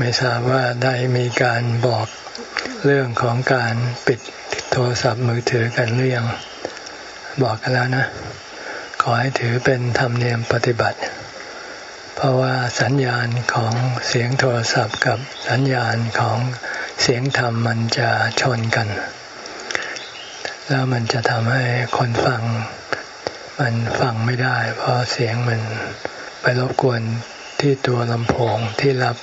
ไม่ทราบว่าได้มีการบอกเรื่องของการปิดโทรศัพท์มือถือกันหรือยังบอกกันแล้วนะ ขอให้ถือเป็นธรรมเนียมปฏิบัติ เพราะว่าสัญญาณของเสียงโทรศัพท์กับสัญญาณของเสียงธรรมมันจะชนกัน แล้วมันจะทำให้คนฟัง มันฟังไม่ได้ เพราะเสียงมันไปรบกวนที่ตัวลำโพงที่รับ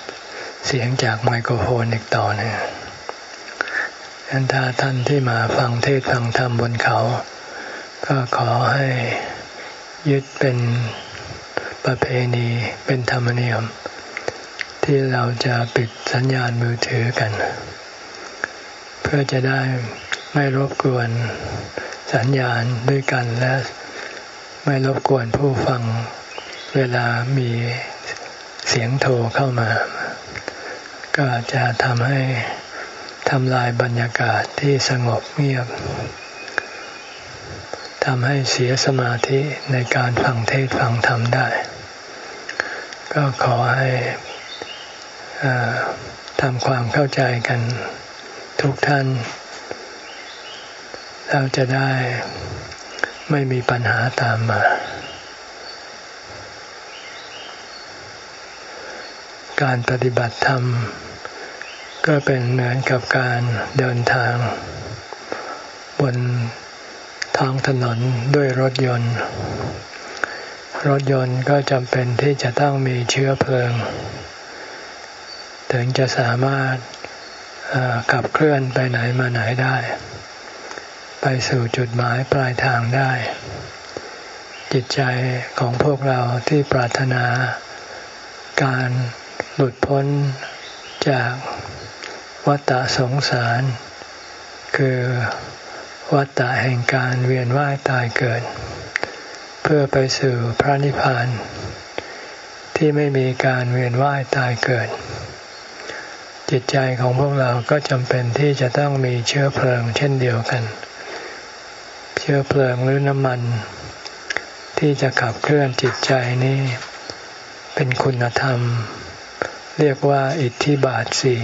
เสียงจากไมโครโฟนอีกต่อเนี่ยฉันถ้าท่านที่มาฟังเทศฟังธรรมบนเขา ก็ขอให้ยึดเป็นประเพณีเป็นธรรมเนียม ที่เราจะปิดสัญญาณมือถือกัน เพื่อจะได้ไม่รบกวนสัญญาณด้วยกันและไม่รบกวนผู้ฟังเวลามีเสียงโทรเข้ามา ก็จะทำให้ทำลายบรรยากาศที่สงบเงียบทำให้เสียสมาธิในการฟังเทศฟังธรรมได้ ก็ขอให้ทำความเข้าใจกันทุกท่าน เราจะได้ไม่มีปัญหาตามมา การปฏิบัติธรรม ก็เป็นเหมือนกับการเดินทาง บนท้องถนนด้วยรถยนต์ รถยนต์ก็จำเป็นที่จะต้องมีเชื้อเพลิง ถึงจะสามารถขับเคลื่อนไปไหนมาไหนได้ ไปสู่จุดหมายปลายทางได้ จิตใจของพวกเราที่ปรารถนาการ หลุดพ้นจากวัฏสงสาร คือวัฏแห่งการเวียนว่ายตายเกิด เพื่อไปสู่พระนิพพาน ที่ไม่มีการเวียนว่ายตายเกิด จิตใจของพวกเราก็จำเป็นที่จะต้องมีเชื้อเพลิงเช่นเดียวกัน เชื้อเพลิงหรือน้ำมัน ที่จะขับเคลื่อนจิตใจนี้ เป็นคุณธรรม เรียกว่าอิทธิบาทสี่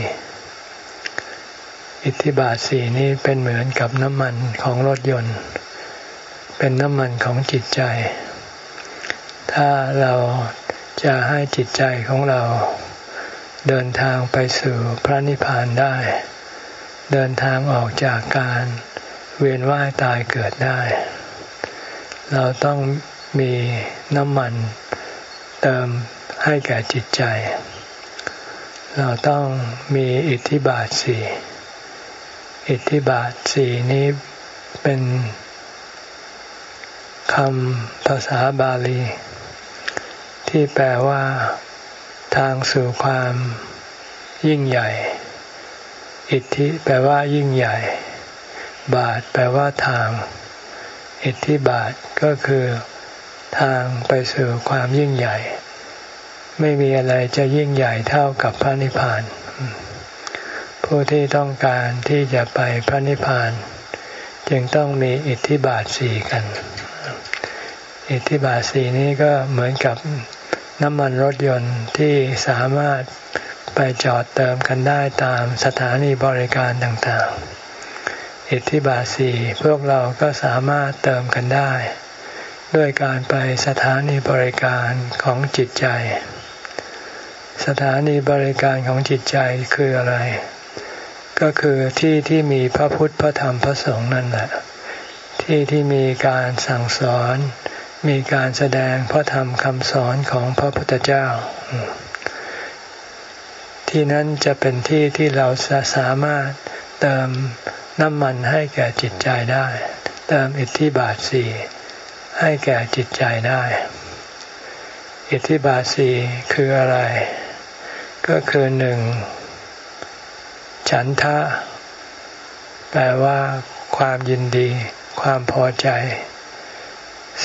อิทธิบาทสี่นี้เป็นเหมือนกับน้ำมันของรถยนต์ เป็นน้ำมันของจิตใจ ถ้าเราจะให้จิตใจของเรา เดินทางไปสู่พระนิพพานได้ เดินทางออกจากการเวียนว่ายตายเกิดได้ เราต้องมีน้ำมันเติมให้แก่จิตใจ เราต้องมีอิทธิบาทสี่อิทธิบาทสี่นี้เป็นคำภาษาบาลี ที่แปลว่าทางสู่ความยิ่งใหญ่ อิทธิแปลว่ายิ่งใหญ่ บาทแปลว่าทาง อิทธิบาทก็คือทางไปสู่ความยิ่งใหญ่ ไม่มีอะไรจะยิ่งใหญ่เท่ากับพระนิพพาน ผู้ที่ต้องการที่จะไปพระนิพพาน จึงต้องมีอิทธิบาทสี่กัน อิทธิบาทสี่นี้ก็เหมือนกับน้ำมันรถยนต์ที่สามารถไปจอดเติมกันได้ตามสถานีบริการต่างๆ อิทธิบาทสี่พวกเราก็สามารถเติมกันได้ ด้วยการไปสถานีบริการของจิตใจ สถานีบริการของจิตใจคืออะไร ก็คือที่ที่มีพระพุทธพระธรรมพระสงฆ์นั่นแหละที่ที่มีการสั่งสอน มีการแสดงพระธรรมคำสอนของพระพุทธเจ้า ที่นั้นจะเป็นที่ที่เราสามารถเติมน้ำมันให้แก่จิตใจได้ เติมอิทธิบาทสี่ให้แก่จิตใจได้ อิทธิบาทสี่คืออะไร ก็คือหนึ่งฉันทะ แปลว่า ความยินดี ความพอใจ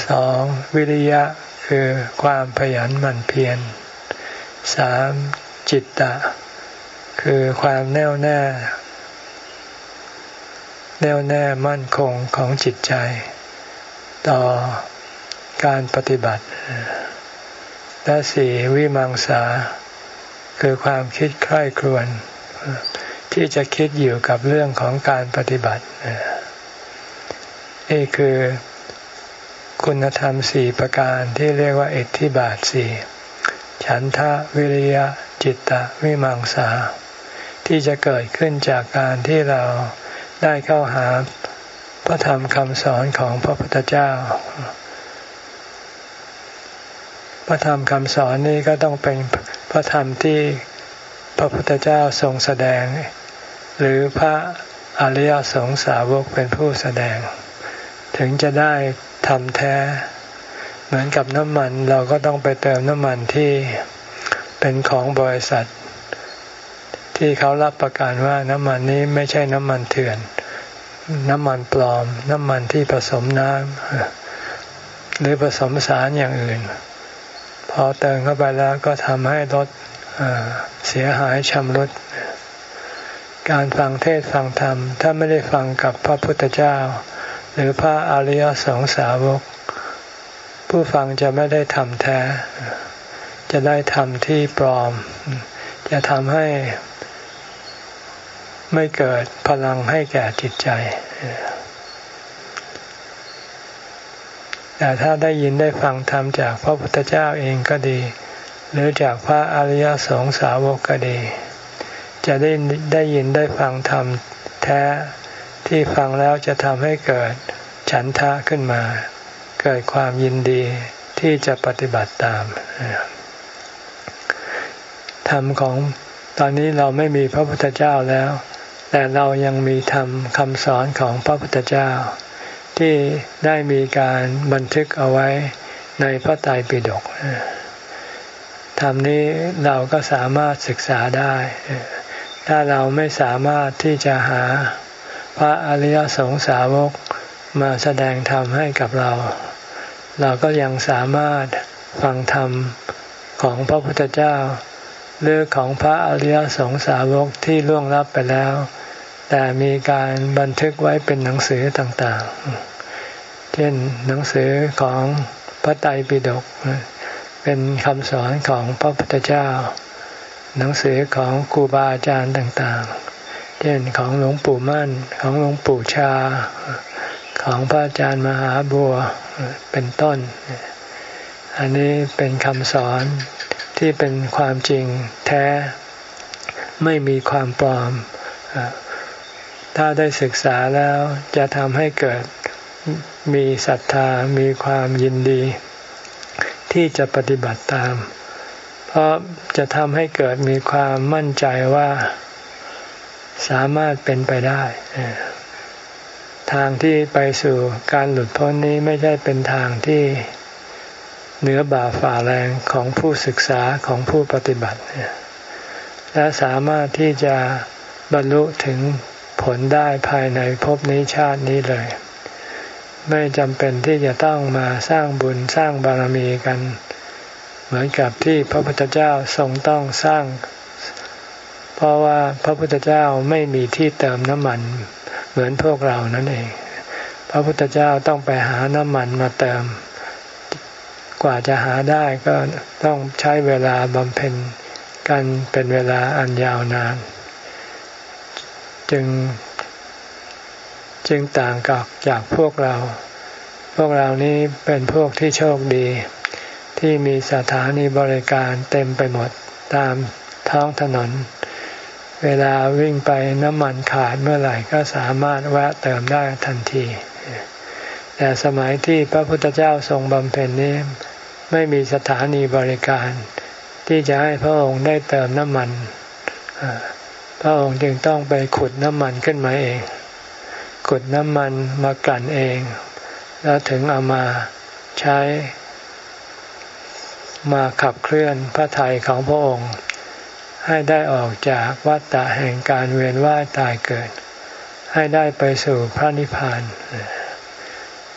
สองวิริยะคือความขยันหมั่นเพียรสามจิตตะ คือความแน่วแน่ แน่วแน่มั่นคงของจิตใจ ต่อการปฏิบัติและสี่วิมังสา คือความคิดใคร่ครวญที่จะคิดอยู่กับเรื่องของการปฏิบัตินี่คือคุณธรรมสี่ประการที่เรียกว่าเอทิบาทสี่ฉันทะวิริยะจิตตะวิมังสา ที่จะเกิดขึ้นจากการที่เราได้เข้าหาพระธรรมคำสอนของพระพุทธเจ้า พระธรรมคำสอนนี้ก็ต้องเป็น ระธรรมที่พระพุทธเจ้าทรงแสดง หรือพระอริยสงสาวกเป็นผู้แสดง ถึงจะได้ทำแท้ เหมือนกับน้ำมันเราก็ต้องไปเติมน้ำมันที่เป็นของบริษัท ที่เขารับประกันว่าน้ำมันนี้ไม่ใช่น้ำมันเถื่อน น้ำมันปลอม น้ำมันที่ผสมน้ำหรือผสมสารอย่างอื่น พอเติมเข้าไปแล้วก็ทำให้รถเสียหายชำรุด การฟังเทศฟังธรรม ถ้าไม่ได้ฟังกับพระพุทธเจ้า หรือพระอริยสงสาวก ผู้ฟังจะไม่ได้ทำแท้ จะได้ทำที่ปลอม จะทำให้ไม่เกิดพลังให้แก่จิตใจ แต่ถ้าได้ยินได้ฟังธรรมจากพระพุทธเจ้าเองก็ดี หรือจากพระอริยสงสาวกก็ดี จะได้ได้ยินได้ฟังธรรมแท้ที่ฟังแล้วจะทำให้เกิดฉันทะขึ้นมา เกิดความยินดีที่จะปฏิบัติตามธรรมของตอนนี้เราไม่มีพระพุทธเจ้าแล้ว แต่เรายังมีธรรมคำสอนของพระพุทธเจ้า ที่ได้มีการบันทึกเอาไว้ในพระไตรปิฎกธรรมนี้เราก็สามารถศึกษาได้ ถ้าเราไม่สามารถที่จะหาพระอริยสงสาวกมาแสดงธรรมให้กับเรา เราก็ยังสามารถฟังธรรมของพระพุทธเจ้า หรือของพระอริยสงสาวกที่ล่วงลับไปแล้ว แต่มีการบันทึกไว้เป็นหนังสือต่างๆ เช่นหนังสือของพระไตรปิฎกเป็นคำสอนของพระพุทธเจ้า หนังสือของครูบาอาจารย์ต่างๆ เช่นของหลวงปู่มั่นของหลวงปู่ชา ของพระอาจารย์มหาบัวเป็นต้น อันนี้เป็นคำสอนที่เป็นความจริงแท้ไม่มีความปลอม ถ้าได้ศึกษาแล้วจะทำให้เกิด มีศรัทธามีความยินดี ที่จะปฏิบัติตาม เพราะจะทำให้เกิดมีความมั่นใจว่าสามารถเป็นไปได้ ทางที่ไปสู่การหลุดพ้นนี้ไม่ใช่เป็นทางที่เหนือบ่าฝ่าแรงของผู้ศึกษาของผู้ปฏิบัติ และสามารถที่จะบรรลุถึงผลได้ภายในภพนี้ชาตินี้เลย ไม่จำเป็นที่จะต้องมาสร้างบุญสร้างบารมีกัน เหมือนกับที่พระพุทธเจ้าทรงต้องสร้าง เพราะว่าพระพุทธเจ้าไม่มีที่เติมน้ำมัน เหมือนพวกเรานั่นเอง พระพุทธเจ้าต้องไปหาน้ำมันมาเติม กว่าจะหาได้ก็ต้องใช้เวลาบำเพ็ญกันเป็นเวลาอันยาวนาน จึง จึงต่างกับจากพวกเรา พวกเรานี้เป็นพวกที่โชคดี ที่มีสถานีบริการเต็มไปหมดตามท้องถนน เวลาวิ่งไปน้ำมันขาดเมื่อไหร่ก็สามารถแวะเติมได้ทันที แต่สมัยที่พระพุทธเจ้าทรงบำเพ็ญนี้ ไม่มีสถานีบริการ ที่จะให้พระองค์ได้เติมน้ำมันพระองค์จึงต้องไปขุดน้ำมันขึ้นมาเอง ขุดน้ำมันมากลั่นเอง แล้วถึงเอามาใช้มาขับเคลื่อนพระทัยของพระองค์ ให้ได้ออกจากวัฏฏะแห่งการเวียนว่ายตายเกิด ให้ได้ไปสู่พระนิพพาน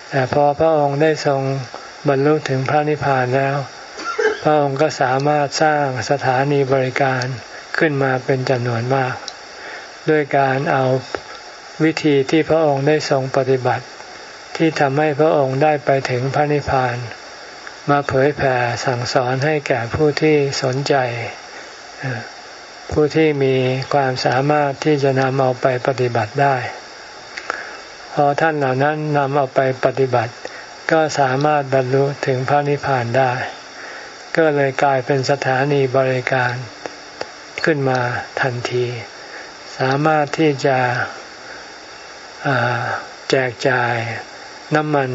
แต่พอพระองค์ได้ทรงบรรลุถึงพระนิพพานแล้ว พระองค์ก็สามารถสร้างสถานีบริการขึ้นมาเป็นจำนวนมาก ด้วยการเอา วิธีที่พระองค์ได้ทรงปฏิบัติ ที่ทำให้พระองค์ได้ไปถึงพระนิพพาน มาเผยแผ่สั่งสอนให้แก่ผู้ที่สนใจ ผู้ที่มีความสามารถที่จะนำเอาไปปฏิบัติได้ พอท่านเหล่านั้นนำเอาไปปฏิบัติ ก็สามารถบรรลุถึงพระนิพพานได้ ก็เลยกลายเป็นสถานีบริการขึ้นมาทันที สามารถที่จะ แจกจ่ายน้ำมัน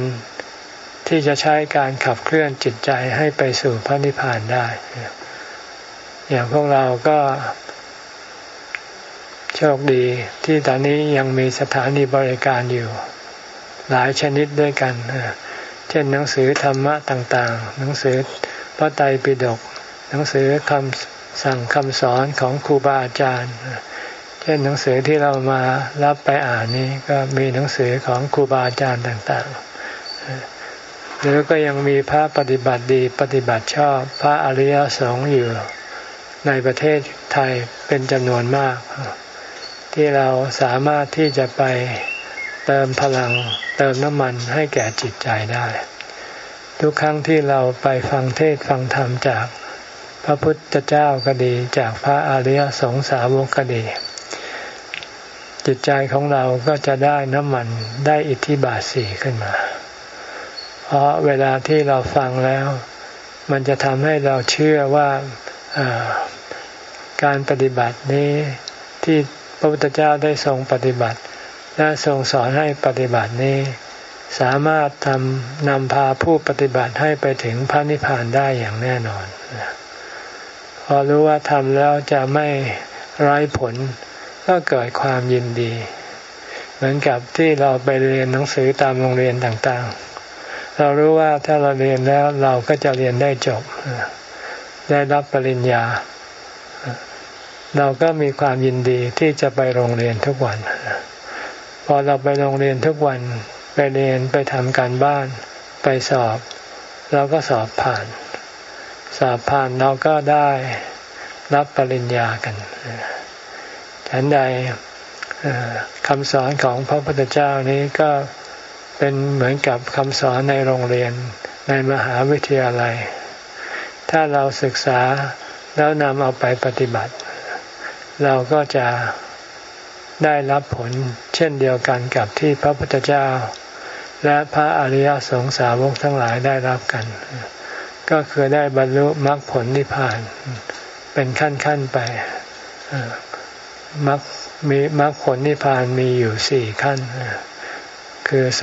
ที่จะใช้การขับเคลื่อนจิตใจให้ไปสู่พระนิพพานได้ อย่างพวกเราก็โชคดีที่ตอนนี้ยังมีสถานีบริการอยู่ หลายชนิดด้วยกัน เช่นหนังสือธรรมะต่าง ๆ หนังสือพระไตรปิฎกหนังสือคำสั่งคำสอนของครูบาอาจารย์ เช่นหนังสือที่เรามารับไปอ่านนี้ก็มีหนังสือของครูบาอาจารย์ต่างๆ หรือก็ยังมีพระปฏิบัติดีปฏิบัติชอบพระอริยสงฆ์อยู่ในประเทศไทยเป็นจำนวนมาก ที่เราสามารถที่จะไปเติมพลังเติมน้ำมันให้แก่จิตใจได้ ทุกครั้งที่เราไปฟังเทศฟังธรรมจากพระพุทธเจ้าก็ดีจากพระอริยสงสาวกก็ดี จิตใจของเราก็จะได้น้ำมันได้อิทธิบาทสี่ขึ้นมา เพราะเวลาที่เราฟังแล้ว มันจะทำให้เราเชื่อว่าการปฏิบัตินี้ที่พระพุทธเจ้าได้ทรงปฏิบัติ และทรงสอนให้ปฏิบัตินี้ สามารถทำนำพาผู้ปฏิบัติให้ไปถึงพระนิพพานได้อย่างแน่นอน พอรู้ว่าทำแล้วจะไม่ไร้ผล ก็เกิดความยินดี เหมือนกับที่เราไปเรียนหนังสือตามโรงเรียนต่างๆ เรารู้ว่าถ้าเราเรียนแล้วเราก็จะเรียนได้จบ ได้รับปริญญา เราก็มีความยินดีที่จะไปโรงเรียนทุกวัน พอเราไปโรงเรียนทุกวันไปเรียนไปทำการบ้าน ไปสอบเราก็สอบผ่าน สอบผ่านเราก็ได้รับปริญญากัน ฉันใดคำสอนของพระพุทธเจ้านี้ก็เป็นเหมือนกับคำสอนในโรงเรียนในมหาวิทยาลัย ถ้าเราศึกษาแล้วนำเอาไปปฏิบัติ เราก็จะได้รับผลเช่นเดียวกันกับที่พระพุทธเจ้า และพระอริยสงสาวกทั้งหลายได้รับกัน ก็คือได้บรรลุมรรคผลนิพพาน เป็นขั้นขั้นไป มรรคมีมรรคผลนิพพานมีอยู่สี่ขั้น คือโส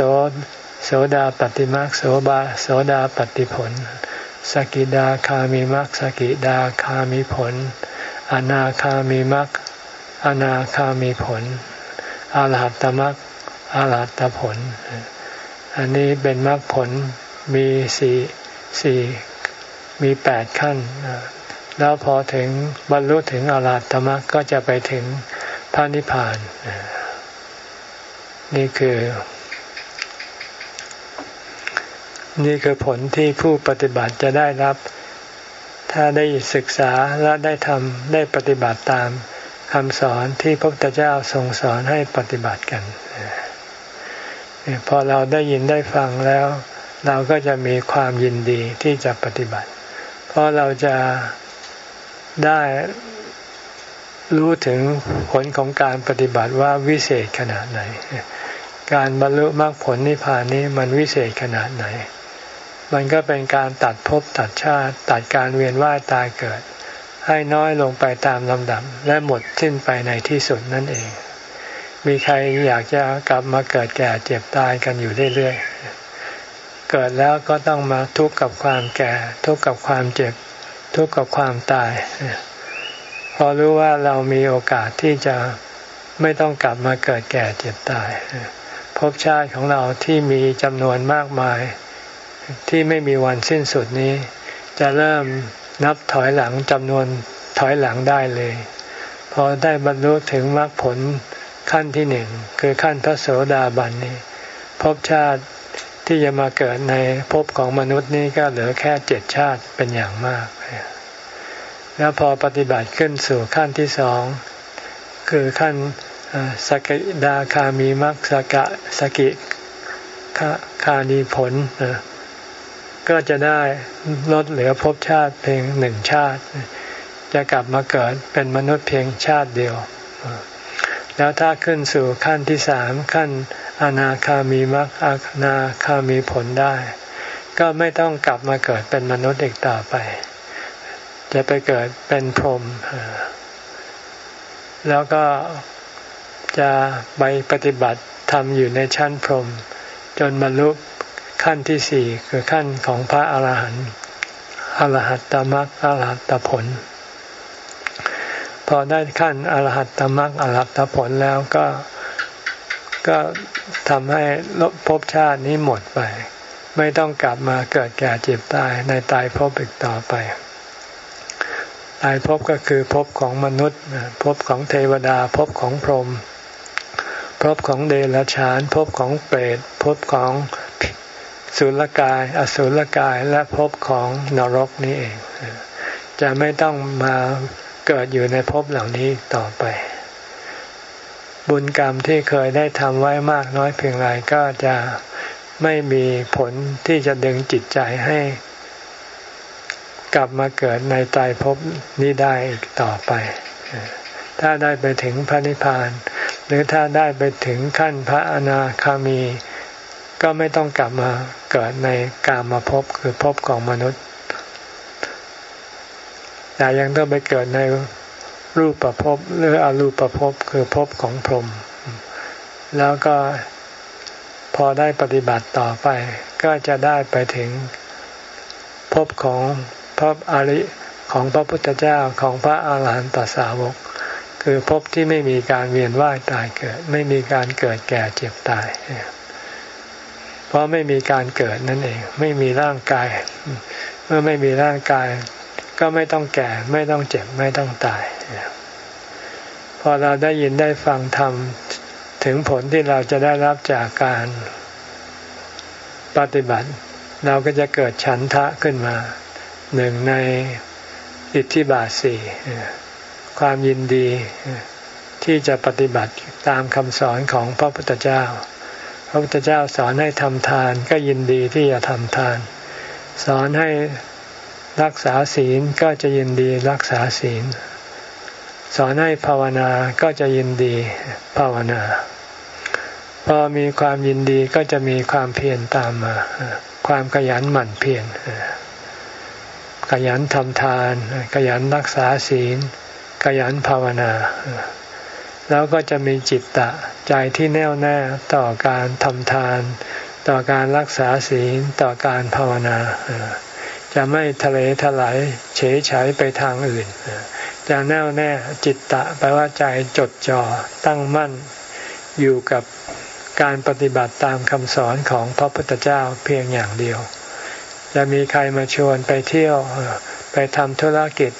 โสดาปฏิมรรคโสบาโสดาปฏิผล สกิดาคามีมรรคสกิดาคามีผล อนาคามีมรรคอนาคามีผลอาลหัตตมรรคอาลหัตตผล อันนี้เป็นมรรคผลมีสี่สี่มีแปดขั้น แล้วพอถึงบรรลุถึงอาลหัตตมรรคก็จะไปถึงพระนิพพาน นี่คือ นี่คือผลที่ผู้ปฏิบัติจะได้รับ ถ้าได้ศึกษาและได้ทำได้ปฏิบัติตามคำสอนที่พระพุทธเจ้าทรงสอนให้ปฏิบัติกันพอเราได้ยินได้ฟังแล้ว เราก็จะมีความยินดีที่จะปฏิบัติ เพราะเราจะ ได้รู้ถึงผลของการปฏิบัติว่าวิเศษขนาดไหน การบรรลุมรรคผลนิพพานนี้มันวิเศษขนาดไหน มันก็เป็นการตัดภพตัดชาติ ตัดการเวียนว่ายตายเกิด ให้น้อยลงไปตามลำดับ และหมดสิ้นไปในที่สุดนั่นเอง มีใครอยากจะกลับมาเกิดแก่เจ็บตายกันอยู่เรื่อยๆเกิดแล้วก็ต้องมาทุกข์กับความแก่ ทุกข์กับความเจ็บ ทุกข์กับความตาย พอรู้ว่าเรามีโอกาสที่จะไม่ต้องกลับมาเกิดแก่เจ็บตายภพชาติของเราที่มีจำนวนมากมาย ที่ไม่มีวันสิ้นสุดนี้ จะเริ่มนับถอยหลังจำนวนถอยหลังได้เลย พอได้บรรลุถึงมรรคผลขั้นที่หนึ่งคือขั้นพระโสดาบันนี้ภพชาติ ที่จะมาเกิดในภพของมนุษย์นี้ก็เหลือแค่เจ็ดชาติเป็นอย่างมาก แล้วพอปฏิบัติขึ้นสู่ขั้นที่สอง คือขั้นสกิดาคามีมรรคสกะสกิคานีผล ก็จะได้ลดเหลือภพชาติเพียงหนึ่งชาติ จะกลับมาเกิดเป็นมนุษย์เพียงชาติเดียว แล้วถ้าขึ้นสู่ขั้นที่สามขั้น อนาคามีมรรคอนาคามีผลได้ ก็ไม่ต้องกลับมาเกิดเป็นมนุษย์อีกต่อไป จะไปเกิดเป็นพรหมแล้วก็จะไปปฏิบัติทำอยู่ในชั้นพรหมจนบรรลุขั้นที่สี่คือขั้นของพระอาหารหันต์อรหัตตมรรคอรหัตตผล พอได้ขั้นอรหัตตมรรคอรหัตตผลแล้วก็ ก็ทำให้ลบภพชาตินี้หมดไป ไม่ต้องกลับมาเกิดแก่เจ็บตายในตายภพอีกต่อไป ตายภพก็คือภพของมนุษย์ภพของเทวดาภพของพรหมภพของเดรัจฉานภพของเปรตภพของสุรกาย อสุรกายและภพของนรกนี้เอง จะไม่ต้องมาเกิดอยู่ในภพเหล่านี้ต่อไป บุญกรรมที่เคยได้ทำไว้มากน้อยเพียงไรก็จะไม่มีผลที่จะดึงจิตใจให้กลับมาเกิดในตายภพนี้ได้อีกต่อไป ถ้าได้ไปถึงพระนิพพาน หรือถ้าได้ไปถึงขั้นพระอนาคามี ก็ไม่ต้องกลับมาเกิดในกามาภพคือภพของมนุษย์ แต่ยังต้องไปเกิดใน รูปประภพหรืออรูปประภพคือภพของพรหมแล้วก็พอได้ปฏิบัติต่อไป ก็จะได้ไปถึงภพของพระอริของพระพุทธเจ้าของพระอาหารหันตสาวก คือภพที่ไม่มีการเวียนว่ายตายเกิด ไม่มีการเกิดแก่เจ็บตาย เพราะไม่มีการเกิดนั่นเอง ไม่มีร่างกาย เมื่อไม่มีร่างกาย ก็ไม่ต้องแก่ ไม่ต้องเจ็บไม่ต้องตาย พอเราได้ยินได้ฟังธรรมถึงผลที่เราจะได้รับจากการปฏิบัติ เราก็จะเกิดฉันทะขึ้นมา หนึ่งในอิทธิบาทสี่ความยินดีที่จะปฏิบัติตามคำสอนของพระพุทธเจ้า พระพุทธเจ้าสอนให้ทำทานก็ยินดีที่จะทำทาน สอนให้ รักษาศีลก็จะยินดีรักษาศีล สอนให้ภาวนาก็จะยินดีภาวนา พอมีความยินดีก็จะมีความเพียรตามมา ความขยันหมั่นเพียรขยันทำทาน ขยันรักษาศีล ขยันภาวนา แล้วก็จะมีจิตตะใจที่แน่วแน่ต่อการทำทาน ต่อการรักษาศีลต่อการภาวนา จะไม่ทะเลทลายเฉยเฉยไปทางอื่น จะแน่วแน่จิตตะแปลว่าใจจดจ่อตั้งมั่นอยู่กับการปฏิบัติตามคำสอนของพระพุทธเจ้าเพียงอย่างเดียว จะมีใครมาชวนไปเที่ยวไปทำธุรกิจ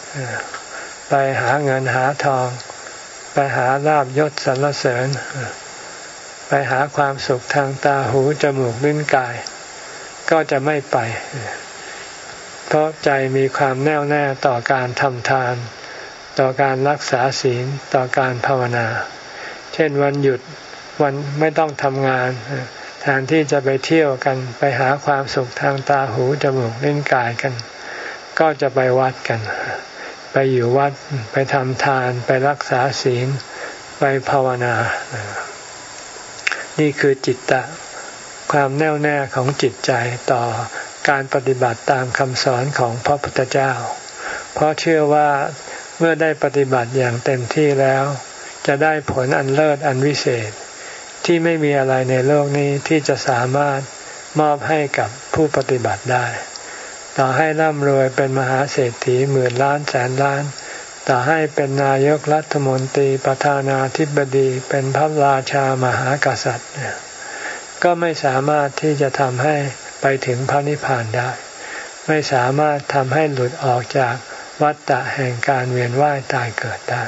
ไปหาเงินหาทอง ไปหาลาบยศสรรเสริญ ไปหาความสุขทางตาหูจมูกลิ้นกาย ก็จะไม่ไป เพราะใจมีความแน่วแน่ต่อการทำทาน ต่อการรักษาศีลต่อการภาวนา เช่นวันหยุดวันไม่ต้องทำงานแทนที่จะไปเที่ยวกันไปหาความสุขทางตาหูจมูกลิ้นกายกัน ก็จะไปวัดกัน ไปอยู่วัดไปทำทาน ไปรักษาศีล ไปภาวนา นี่คือจิตตะ ความแน่วแน่ของจิตใจต่อ การปฏิบัติตามคำสอนของพระพุทธเจ้า เพราะเชื่อว่าเมื่อได้ปฏิบัติอย่างเต็มที่แล้ว จะได้ผลอันเลิศอันวิเศษ ที่ไม่มีอะไรในโลกนี้ที่จะสามารถมอบให้กับผู้ปฏิบัติได้ ต่อให้ร่ำรวยเป็นมหาเศรษฐีหมื่นล้านแสนล้าน ต่อให้เป็นนายกรัฐมนตรีประธานาธิบดีเป็นพระราชามหากษัตริย์ ก็ไม่สามารถที่จะทำให้ ไปถึงพระนิพพานได้ ไม่สามารถทำให้หลุดออกจากวัฏฏะแห่งการเวียนว่ายตายเกิดได้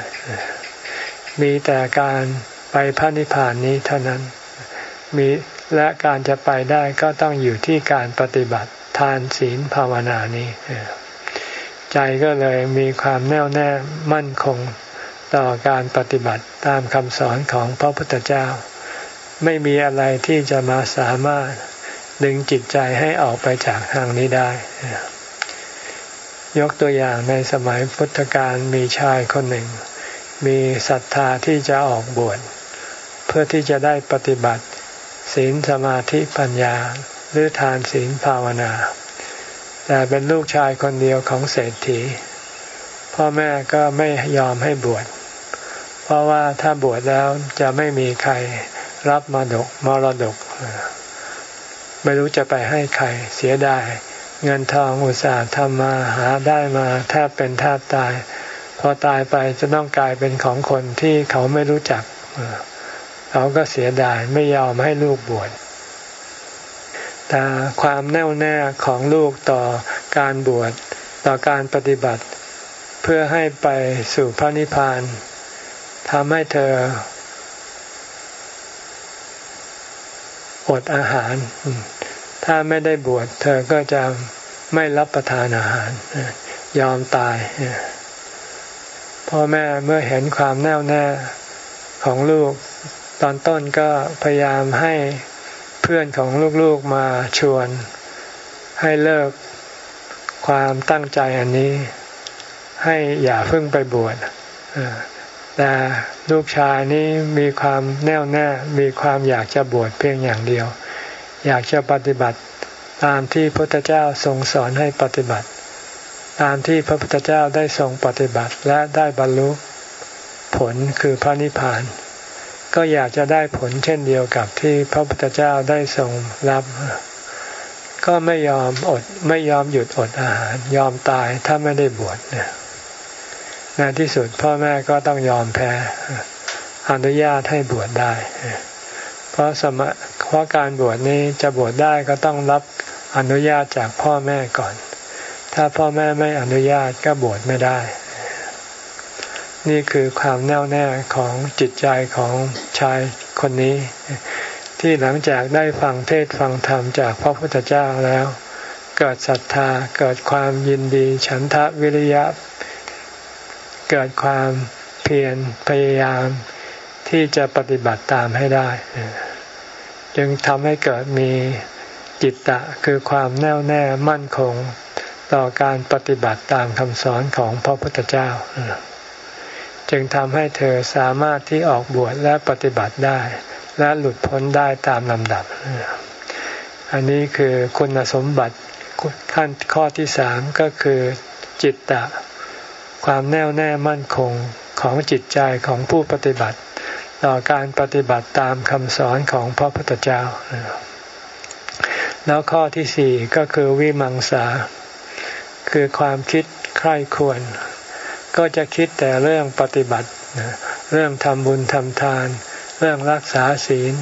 มีแต่การไปพระนิพพานนี้เท่านั้น มีและการจะไปได้ก็ต้องอยู่ที่การปฏิบัติทานศีลภาวนานี้ ใจก็เลยมีความแน่วแน่มั่นคงต่อการปฏิบัติตามคำสอนของพระพุทธเจ้า ไม่มีอะไรที่จะมาสามารถ ดึงจิตใจให้ออกไปจากทางนี้ได้ ยกตัวอย่างในสมัยพุทธกาลมีชายคนหนึ่ง มีศรัทธาที่จะออกบวชเพื่อที่จะได้ปฏิบัติ ศีลสมาธิปัญญาหรือทานศีลภาวนา แต่เป็นลูกชายคนเดียวของเศรษฐี พ่อแม่ก็ไม่ยอมให้บวชเพราะว่าถ้าบวชแล้วจะไม่มีใครรับมรดกมรดก ไม่รู้จะไปให้ใครเสียดายเงินทองอุตสาห์ทำมาหาได้มาแทบเป็นแทบตาย พอตายไปจะต้องกลายเป็นของคนที่เขาไม่รู้จัก เขาก็เสียดายไม่ยอมให้ลูกบวชแต่ความแน่วแน่ของลูกต่อการบวชต่อการปฏิบัติ เพื่อให้ไปสู่พระนิพพานทำให้เธออดอาหาร ถ้าไม่ได้บวชเธอก็จะไม่รับประทานอาหาร ยอมตาย พ่อแม่เมื่อเห็นความแน่วแน่ของลูก ตอนต้นก็พยายามให้เพื่อนของลูกๆมาชวน ให้เลิกความตั้งใจอันนี้ ให้อย่าเพิ่งไปบวชแต่ลูกชายนี้มีความแน่วแน่ มีความอยากจะบวชเพียงอย่างเดียว อยากจะปฏิบัติ ตามที่พระพุทธเจ้าทรงสอนให้ปฏิบัติ ตามที่พระพุทธเจ้าได้ทรงปฏิบัติและได้บรรลุผลคือพระนิพพาน ก็อยากจะได้ผลเช่นเดียวกับที่พระพุทธเจ้าได้ทรงรับ ก็ไม่ยอมอดไม่ยอมหยุดอดอาหาร ยอมตายถ้าไม่ได้บวชเนี่ยในที่สุดพ่อแม่ก็ต้องยอมแพ้อนุญาตให้บวชได้ เพราะสมะเพราะการบวชนี้จะบวชได้ก็ต้องรับอนุญาตจากพ่อแม่ก่อน ถ้าพ่อแม่ไม่อนุญาตก็บวชไม่ได้ นี่คือความแน่วแน่ของจิตใจของชายคนนี้ ที่หลังจากได้ฟังเทศฟังธรรมจากพระพุทธเจ้าแล้ว เกิดศรัทธาเกิดความยินดีฉันทะวิริยะ เกิดความเพียรพยายาม ที่จะปฏิบัติตามให้ได้ จึงทำให้เกิดมีจิตตะคือความแน่วแน่มั่นคงต่อการปฏิบัติตามคำสอนของพระพุทธเจ้า จึงทำให้เธอสามารถที่ออกบวชและปฏิบัติได้ และหลุดพ้นได้ตามลำดับ อันนี้คือคุณสมบัติขั้นข้อที่สามก็คือจิตตะ ความแน่วแน่มั่นคงของจิตใจของผู้ปฏิบัติ ต่อการปฏิบัติตามคำสอนของพระพุทธเจ้า แล้วข้อที่สี่ก็คือวิมังสา คือความคิดใคร่ควร ก็จะคิดแต่เรื่องปฏิบัติ เรื่องทำบุญทำทาน เรื่องรักษาศีล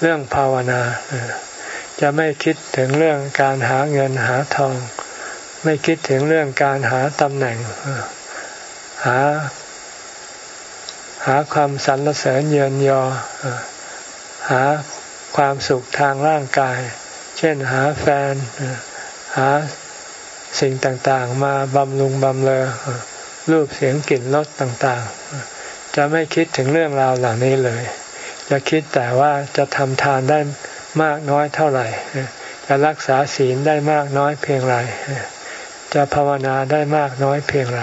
เรื่องภาวนา จะไม่คิดถึงเรื่องการหาเงินหาทอง ไม่คิดถึงเรื่องการหาตำแหน่ง หา หาความสรรเสริญเยินยอ หาความสุขทางร่างกาย เช่นหาแฟน หาสิ่งต่างๆ มาบำรุงบำเรอรูปเสียงกลิ่นรสต่างๆ จะไม่คิดถึงเรื่องราวเหล่านี้เลย จะคิดแต่ว่าจะทำทานได้มากน้อยเท่าไหร่ จะรักษาศีลได้มากน้อยเพียงไร จะภาวนาได้มากน้อยเพียงไร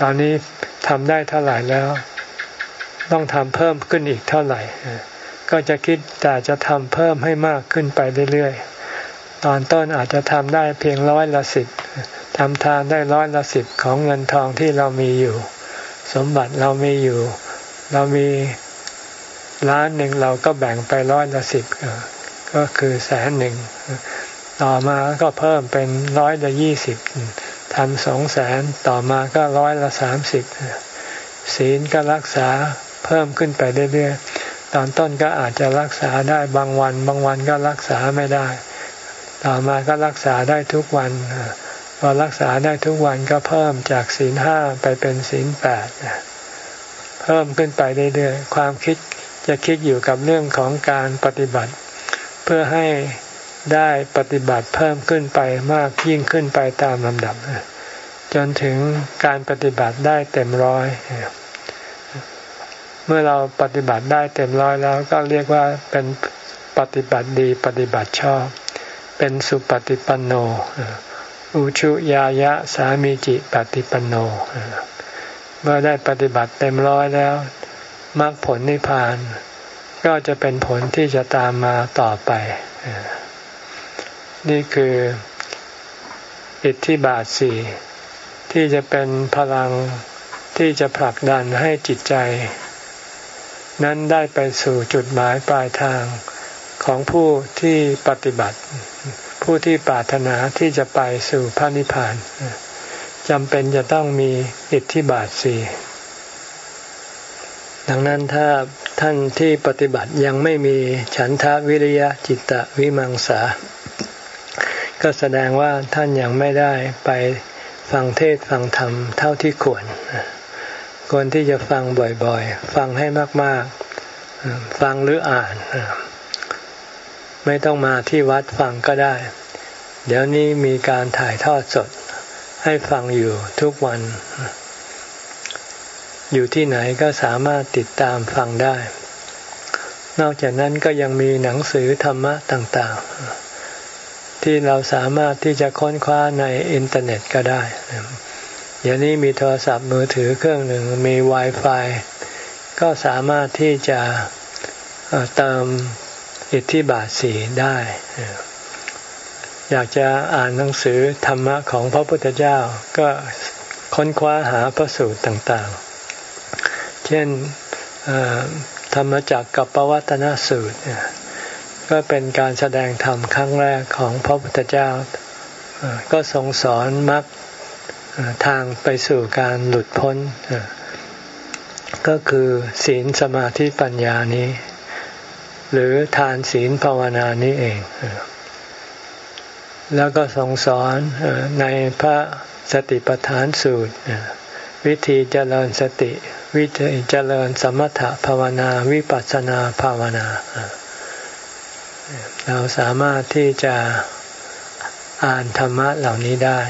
ตอนนี้ทำได้เท่าไหร่แล้ว ต้องทำเพิ่มขึ้นอีกเท่าไหร่ ก็จะคิดแต่จะทำเพิ่มให้มากขึ้นไปเรื่อยๆ ตอนต้นอาจจะทำได้เพียงร้อยละสิบทำทานได้ร้อยละสิบของเงินทองที่เรามีอยู่ สมบัติเรามีอยู่ เรามีล้านหนึ่งเราก็แบ่งไปร้อยละสิบก็คือแสนหนึ่งต่อมาก็เพิ่มเป็นร้อยละยี่สิบทำสองแสนต่อมาก็ร้อยละสามสิบศีลก็รักษา เพิ่มขึ้นไปเรื่อยๆ ตอนต้นก็อาจจะรักษาได้บางวัน บางวันก็รักษาไม่ได้ ต่อมาก็รักษาได้ทุกวัน พอรักษาได้ทุกวันก็เพิ่มจากศีลห้าไปเป็นศีลแปดเพิ่มขึ้นไปเรื่อยๆ ความคิดจะคิดอยู่กับเรื่องของการปฏิบัติ เพื่อให้ได้ปฏิบัติเพิ่มขึ้นไปมากยิ่งขึ้นไปตามลำดับ จนถึงการปฏิบัติได้เต็มร้อย เมื่อเราปฏิบัติได้เต็มร้อยแล้วก็เรียกว่าเป็นปฏิบัติดีปฏิบัติชอบ เป็นสุปฏิปันโน อุชุยายะสามีจิปฏิปันโน เมื่อได้ปฏิบัติเต็มร้อยแล้วมรรคผลนิพพาน ก็จะเป็นผลที่จะตามมาต่อไป นี่คืออิทธิบาทสี่ที่จะเป็นพลังที่จะผลักดันให้จิตใจ นั้นได้ไปสู่จุดหมายปลายทางของผู้ที่ปฏิบัติ ผู้ที่ปรารถนาที่จะไปสู่พระนิพพานจำเป็นจะต้องมีอิทธิบาทสี่ดังนั้นถ้าท่านที่ปฏิบัติยังไม่มีฉันทะวิริยะจิตตะวิมังสา ก็แสดงว่าท่านยังไม่ได้ไปฟังเทศฟังธรรมเท่าที่ควร ควรที่จะฟังบ่อยๆ ฟังให้มากๆ ฟังหรืออ่าน ไม่ต้องมาที่วัดฟังก็ได้ เดี๋ยวนี้มีการถ่ายทอดสด ให้ฟังอยู่ทุกวัน อยู่ที่ไหนก็สามารถติดตามฟังได้ นอกจากนั้นก็ยังมีหนังสือธรรมะต่างๆ ที่เราสามารถที่จะค้นคว้าในอินเทอร์เน็ตก็ได้ เดี๋ยวนี้มีโทรศัพท์มือถือเครื่องหนึ่งมี Wi-Fi ก็สามารถที่จะเติมอิทธิบาทสีได้ อยากจะอ่านหนังสือธรรมะของพระพุทธเจ้าก็ค้นคว้าหาพระสูตรต่างๆ เช่นธรรมจักกับปวัตนสูตร ก็เป็นการแสดงธรรมครั้งแรกของพระพุทธเจ้า ก็ทรงสอนมรรค ทางไปสู่การหลุดพ้น ก็คือศีลสมาธิปัญญานี้ หรือทานศีลภาวนานี้เอง แล้วก็ทรงสอนในพระสติปัฏฐานสูตร วิธีเจริญสติ วิธีเจริญสมถภาวนาวิปัสสนาภาวนา เราสามารถที่จะอ่านธรรมะเหล่านี้ได้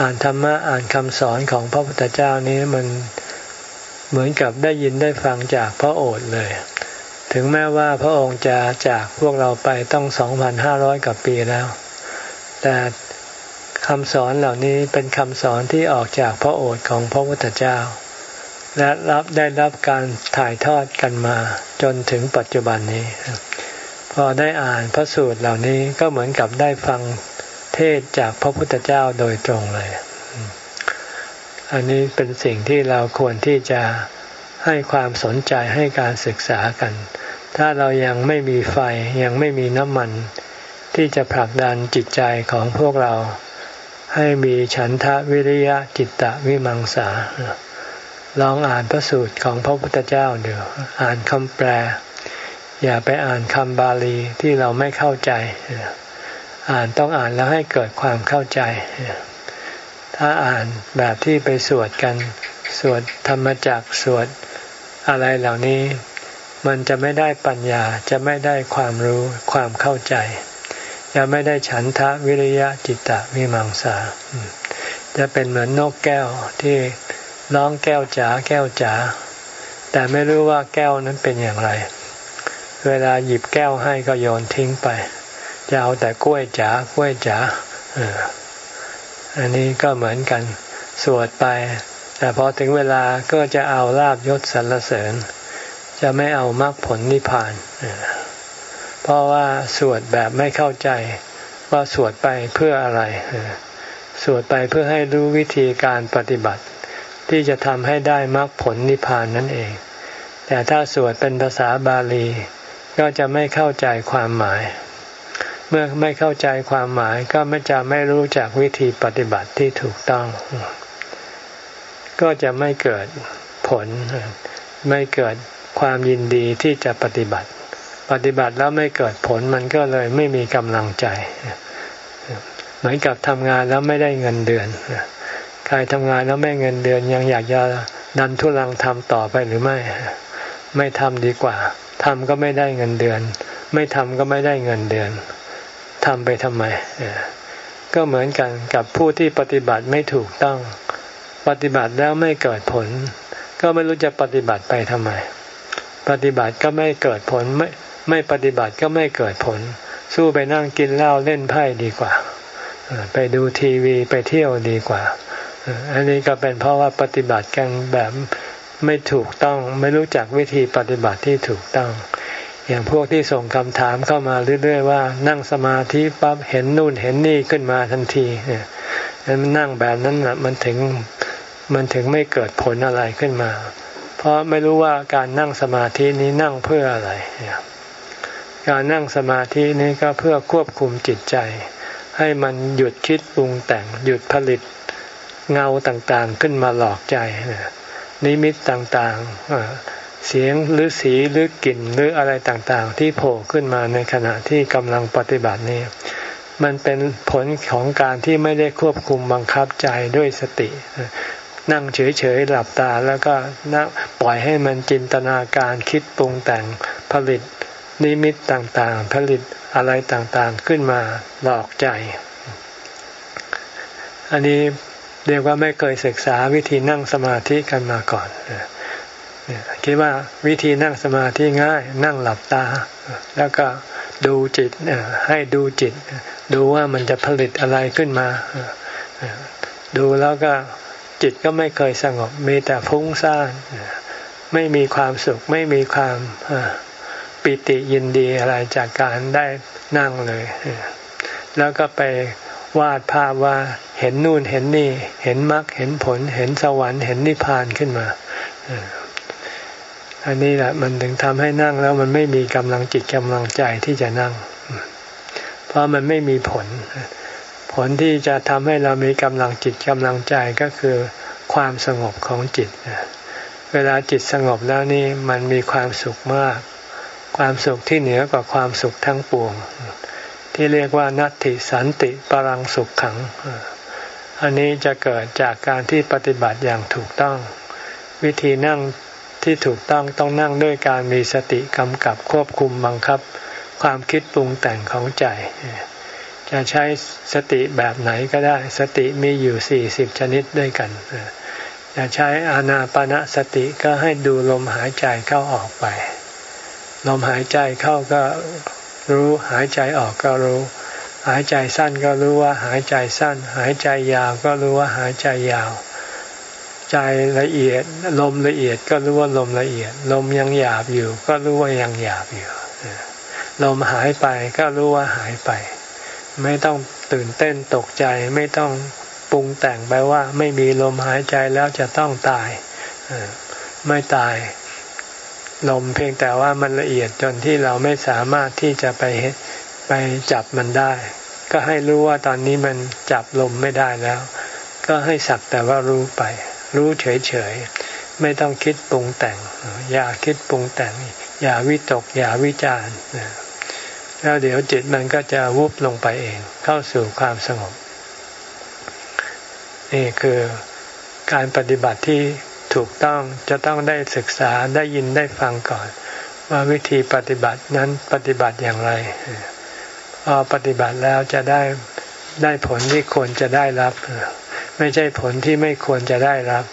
อ่านธรรมะอ่านคำสอนของพระพุทธเจ้านี้มันเหมือนกับได้ยินได้ฟังจากพระโอษฐ์เลย ถึงแม้ว่าพระองค์จะจากพวกเราไปต้องสองพันห้าร้อยกว่าปีแล้ว แต่คำสอนเหล่านี้เป็นคำสอนที่ออกจากพระโอษฐ์ของพระพุทธเจ้า และรับได้รับการถ่ายทอดกันมาจนถึงปัจจุบันนี้ พอได้อ่านพระสูตรเหล่านี้ก็เหมือนกับได้ฟัง เทศจากพระพุทธเจ้าโดยตรงเลย อันนี้เป็นสิ่งที่เราควรที่จะให้ความสนใจให้การศึกษากัน ถ้าเรายังไม่มีไฟยังไม่มีน้ำมัน ที่จะผลักดันจิตใจของพวกเรา ให้มีฉันทะวิริยะจิตตะวิมังสา ลองอ่านพระสูตรของพระพุทธเจ้าเดี๋ยวอ่านคำแปล อย่าไปอ่านคำบาลีที่เราไม่เข้าใจ อ่านต้องอ่านแล้วให้เกิดความเข้าใจ ถ้าอ่านแบบที่ไปสวดกัน สวดธรรมจักสวดอะไรเหล่านี้ มันจะไม่ได้ปัญญาจะไม่ได้ความรู้ความเข้าใจ จะไม่ได้ฉันทะวิริยะจิตตะวิมังสา จะเป็นเหมือนนกแก้วที่ร้องแก้วจ๋าแก้วจ๋าแต่ไม่รู้ว่าแก้วนั้นเป็นอย่างไร เวลาหยิบแก้วให้ก็โยนทิ้งไป จะเอาแต่กล้วยจ๋ากล้วยจ๋าอันนี้ก็เหมือนกัน สวดไป แต่พอถึงเวลาก็จะเอาลาบยศสรรเสริญ จะไม่เอามรรคผลนิพพานเพราะว่าสวดแบบไม่เข้าใจ ว่าสวดไปเพื่ออะไรสวดไปเพื่อให้รู้วิธีการปฏิบัติ ที่จะทำให้ได้มรรคผลนิพพานนั่นเอง แต่ถ้าสวดเป็นภาษาบาลี ก็จะไม่เข้าใจความหมาย เมื่อไม่เข้าใจความหมายก็ไม่จะไม่รู้จักวิธีปฏิบัติที่ถูกต้อง ก็จะไม่เกิดผล ไม่เกิดความยินดีที่จะปฏิบัติ ปฏิบัติแล้วไม่เกิดผลมันก็เลยไม่มีกำลังใจ เหมือนกับทำงานแล้วไม่ได้เงินเดือน ใครทำงานแล้วไม่เงินเดือนยังอยากจะดันทุลังทำต่อไปหรือไม่ ไม่ทำดีกว่าทำก็ไม่ได้เงินเดือน ไม่ทำก็ไม่ได้เงินเดือน ทำไปทำไม ก็เหมือนกันกับผู้ที่ปฏิบัติไม่ถูกต้อง ปฏิบัติแล้วไม่เกิดผล ก็ไม่รู้จะปฏิบัติไปทำไม ปฏิบัติก็ไม่เกิดผลไม่ไม่ปฏิบัติก็ไม่เกิดผล สู้ไปนั่งกินเหล้าเล่นไพ่ดีกว่า ไปดูทีวีไปเที่ยวดีกว่า อันนี้ก็เป็นเพราะว่าปฏิบัติกันแบบไม่ถูกต้อง ไม่รู้จักวิธีปฏิบัติที่ถูกต้อง อย่างพวกที่ส่งคำถามเข้ามาเรื่อย ๆ ว่า นั่งสมาธิปั๊บเห็นนู่นเห็นนี่ขึ้นมาทันทีเนี่ยมันนั่งแบบนั้นนะมันถึงมันถึงไม่เกิดผลอะไรขึ้นมา เพราะไม่รู้ว่าการนั่งสมาธินี้นั่งเพื่ออะไร การนั่งสมาธินี้ก็เพื่อควบคุมจิตใจ ให้มันหยุดคิดปรุงแต่งหยุดผลิตเงาต่างๆขึ้นมาหลอกใจนิมิตต่างๆ เสียงหรือสีหรือกลิ่นหรืออะไรต่างๆ ที่โผล่ขึ้นมาในขณะที่กำลังปฏิบัตินี้ มันเป็นผลของการที่ไม่ได้ควบคุมบังคับใจด้วยสติ นั่งเฉยๆหลับตาแล้วก็นั่งปล่อยให้มันจินตนาการคิดปรุงแต่งผลิตนิมิตต่างๆ ผลิตอะไรต่างๆขึ้นมาหลอกใจ อันนี้เรียกว่าไม่เคยศึกษาวิธีนั่งสมาธิกันมาก่อน คิดว่าวิธีนั่งสมาธิง่าย นั่งหลับตา แล้วก็ดูจิตให้ดูจิต ดูว่ามันจะผลิตอะไรขึ้นมา ดูแล้วก็จิตก็ไม่เคยสงบ มีแต่ฟุ้งซ่านไม่มีความสุขไม่มีความปิติยินดีอะไรจากการได้นั่งเลย แล้วก็ไปวาดภาพว่าเห็นนู่นเห็นนี่ เห็นมรรคเห็นผล เห็นสวรรค์เห็นนิพพานขึ้นมา อันนี้แหละมันถึงทำให้นั่งแล้วมันไม่มีกำลังจิตกำลังใจที่จะนั่ง เพราะมันไม่มีผล ผลที่จะทำให้เรามีกำลังจิตกำลังใจก็คือความสงบของจิต เวลาจิตสงบแล้วนี่มันมีความสุขมาก ความสุขที่เหนือกว่าความสุขทั้งปวง ที่เรียกว่านัตติสันติปรังสุขขัง อันนี้จะเกิดจากการที่ปฏิบัติอย่างถูกต้อง วิธีนั่ง ที่ถูกต้องต้องนั่งด้วยการมีสติกำกับควบคุมบังคับ ความคิดปรุงแต่งของใจ จะใช้สติแบบไหนก็ได้ สติมีอยู่สี่สิบชนิดด้วยกันจะใช้อานาปณะสติก็ให้ดูลมหายใจเข้าออกไป ลมหายใจเข้าก็รู้หายใจออกก็รู้ หายใจสั้นก็รู้ว่าหายใจสั้น หายใจยาวก็รู้ว่าหายใจยาว ใจละเอียด ลมละเอียดก็รู้ว่าลมละเอียด ลมยังหยาบอยู่ ก็รู้ว่ายังหยาบอยู่ลมหายไปก็รู้ว่าหายไป ไม่ต้องตื่นเต้นตกใจไม่ต้องปรุงแต่งไปว่า ไม่มีลมหายใจแล้วจะต้องตายไม่ตาย ลมเพียงแต่ว่ามันละเอียดจนที่เราไม่สามารถที่จะไปไปจับมันได้ ก็ให้รู้ว่าตอนนี้มันจับลมไม่ได้แล้ว ก็ให้สักแต่ว่ารู้ไป รู้เฉยๆ ไม่ต้องคิดปรุงแต่ง อย่าคิดปรุงแต่ง อย่าวิตก อย่าวิจารณ์แล้วเดี๋ยวจิตมันก็จะวุบลงไปเอง เข้าสู่ความสงบ นี่คือการปฏิบัติที่ถูกต้องจะต้องได้ศึกษาได้ยินได้ฟังก่อน ว่าวิธีปฏิบัตินั้นปฏิบัติอย่างไรพอปฏิบัติแล้วจะได้ได้ผลที่ควรจะได้รับ ไม่ใช่ผลที่ไม่ควรจะได้รับ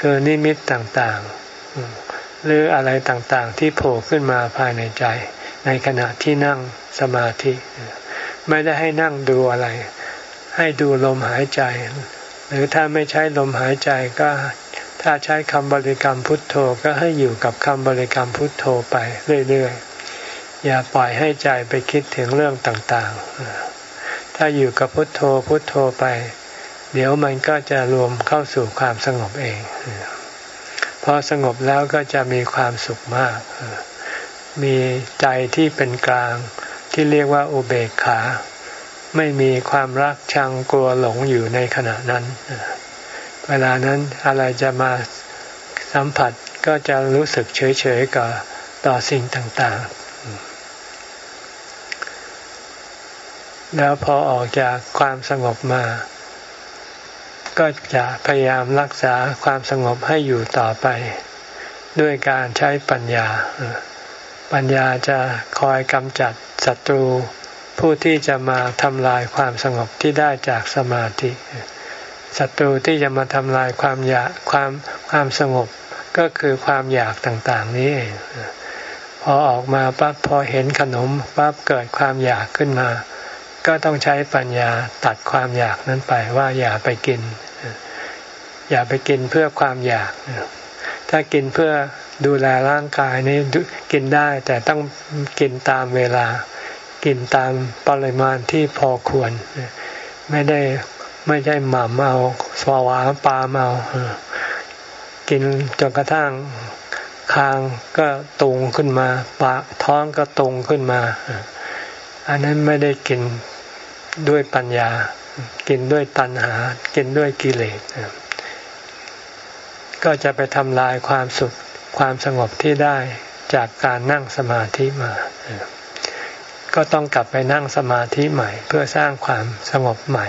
คือนิมิตต่างๆ หรืออะไรต่างๆ ที่โผล่ขึ้นมาภายในใจ ในขณะที่นั่งสมาธิ ไม่ได้ให้นั่งดูอะไร ให้ดูลมหายใจ หรือถ้าไม่ใช้ลมหายใจก็ถ้าใช้คำบริกรรมพุทโธก็ให้อยู่กับคำบริกรรมพุทโธไปเรื่อยๆ อย่าปล่อยให้ใจไปคิดถึงเรื่องต่างๆ ถ้าอยู่กับพุทโธพุทโธไป เดี๋ยวมันก็จะรวมเข้าสู่ความสงบเอง พอสงบแล้วก็จะมีความสุขมาก มีใจที่เป็นกลางที่เรียกว่าอุเบกขา ไม่มีความรักชังกลัวหลงอยู่ในขณะนั้น เวลานั้นอะไรจะมาสัมผัสก็จะรู้สึกเฉยๆกับต่อสิ่งต่างๆ แล้วพอออกจากความสงบมา ก็จะพยายามรักษาความสงบให้อยู่ต่อไป ด้วยการใช้ปัญญา ปัญญาจะคอยกำจัดศัตรู ผู้ที่จะมาทำลายความสงบที่ได้จากสมาธิศัตรูที่จะมาทำลายความอยากความความสงบก็คือความอยากต่างๆนี้เองพอออกมาปั๊บพอเห็นขนมปั๊บเกิดความอยากขึ้นมา ก็ต้องใช้ปัญญาตัดความอยากนั้นไปว่าอย่าไปกิน อย่าไปกินเพื่อความอยาก ถ้ากินเพื่อดูแลร่างกายนี้กินได้แต่ต้องกินตามเวลา กินตามปริมาณที่พอควร ไม่ได้ไม่ใช่หม่ำเอาสวาปาเมากินจนกระทั่งคางก็ตรงขึ้นมา ปากท้องก็ตรงขึ้นมา อันนั้นไม่ได้กินด้วยปัญญา กินด้วยตัณหา กินด้วยกิเลส ก็จะไปทำลายความสุขความสงบที่ได้จากการนั่งสมาธิมา ก็ต้องกลับไปนั่งสมาธิใหม่ เพื่อสร้างความสงบใหม่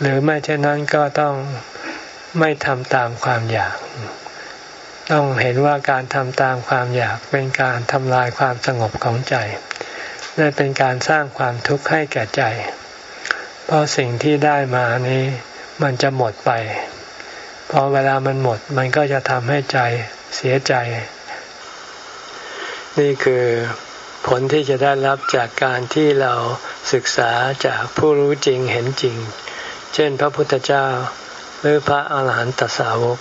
หรือไม่เช่นนั้นก็ต้องไม่ทำตามความอยาก ต้องเห็นว่าการทำตามความอยากเป็นการทำลายความสงบของใจ และเป็นการสร้างความทุกข์ให้แก่ใจ เพราะสิ่งที่ได้มานี้มันจะหมดไป อเวลามันหมดมันก็จะทำให้ใจเสียใจ นี่คือผลที่จะได้รับจากการที่เราศึกษาจากผู้รู้จริงเห็นจริง เช่นพระพุทธเจ้าหรือพระอาหารหันตสาวก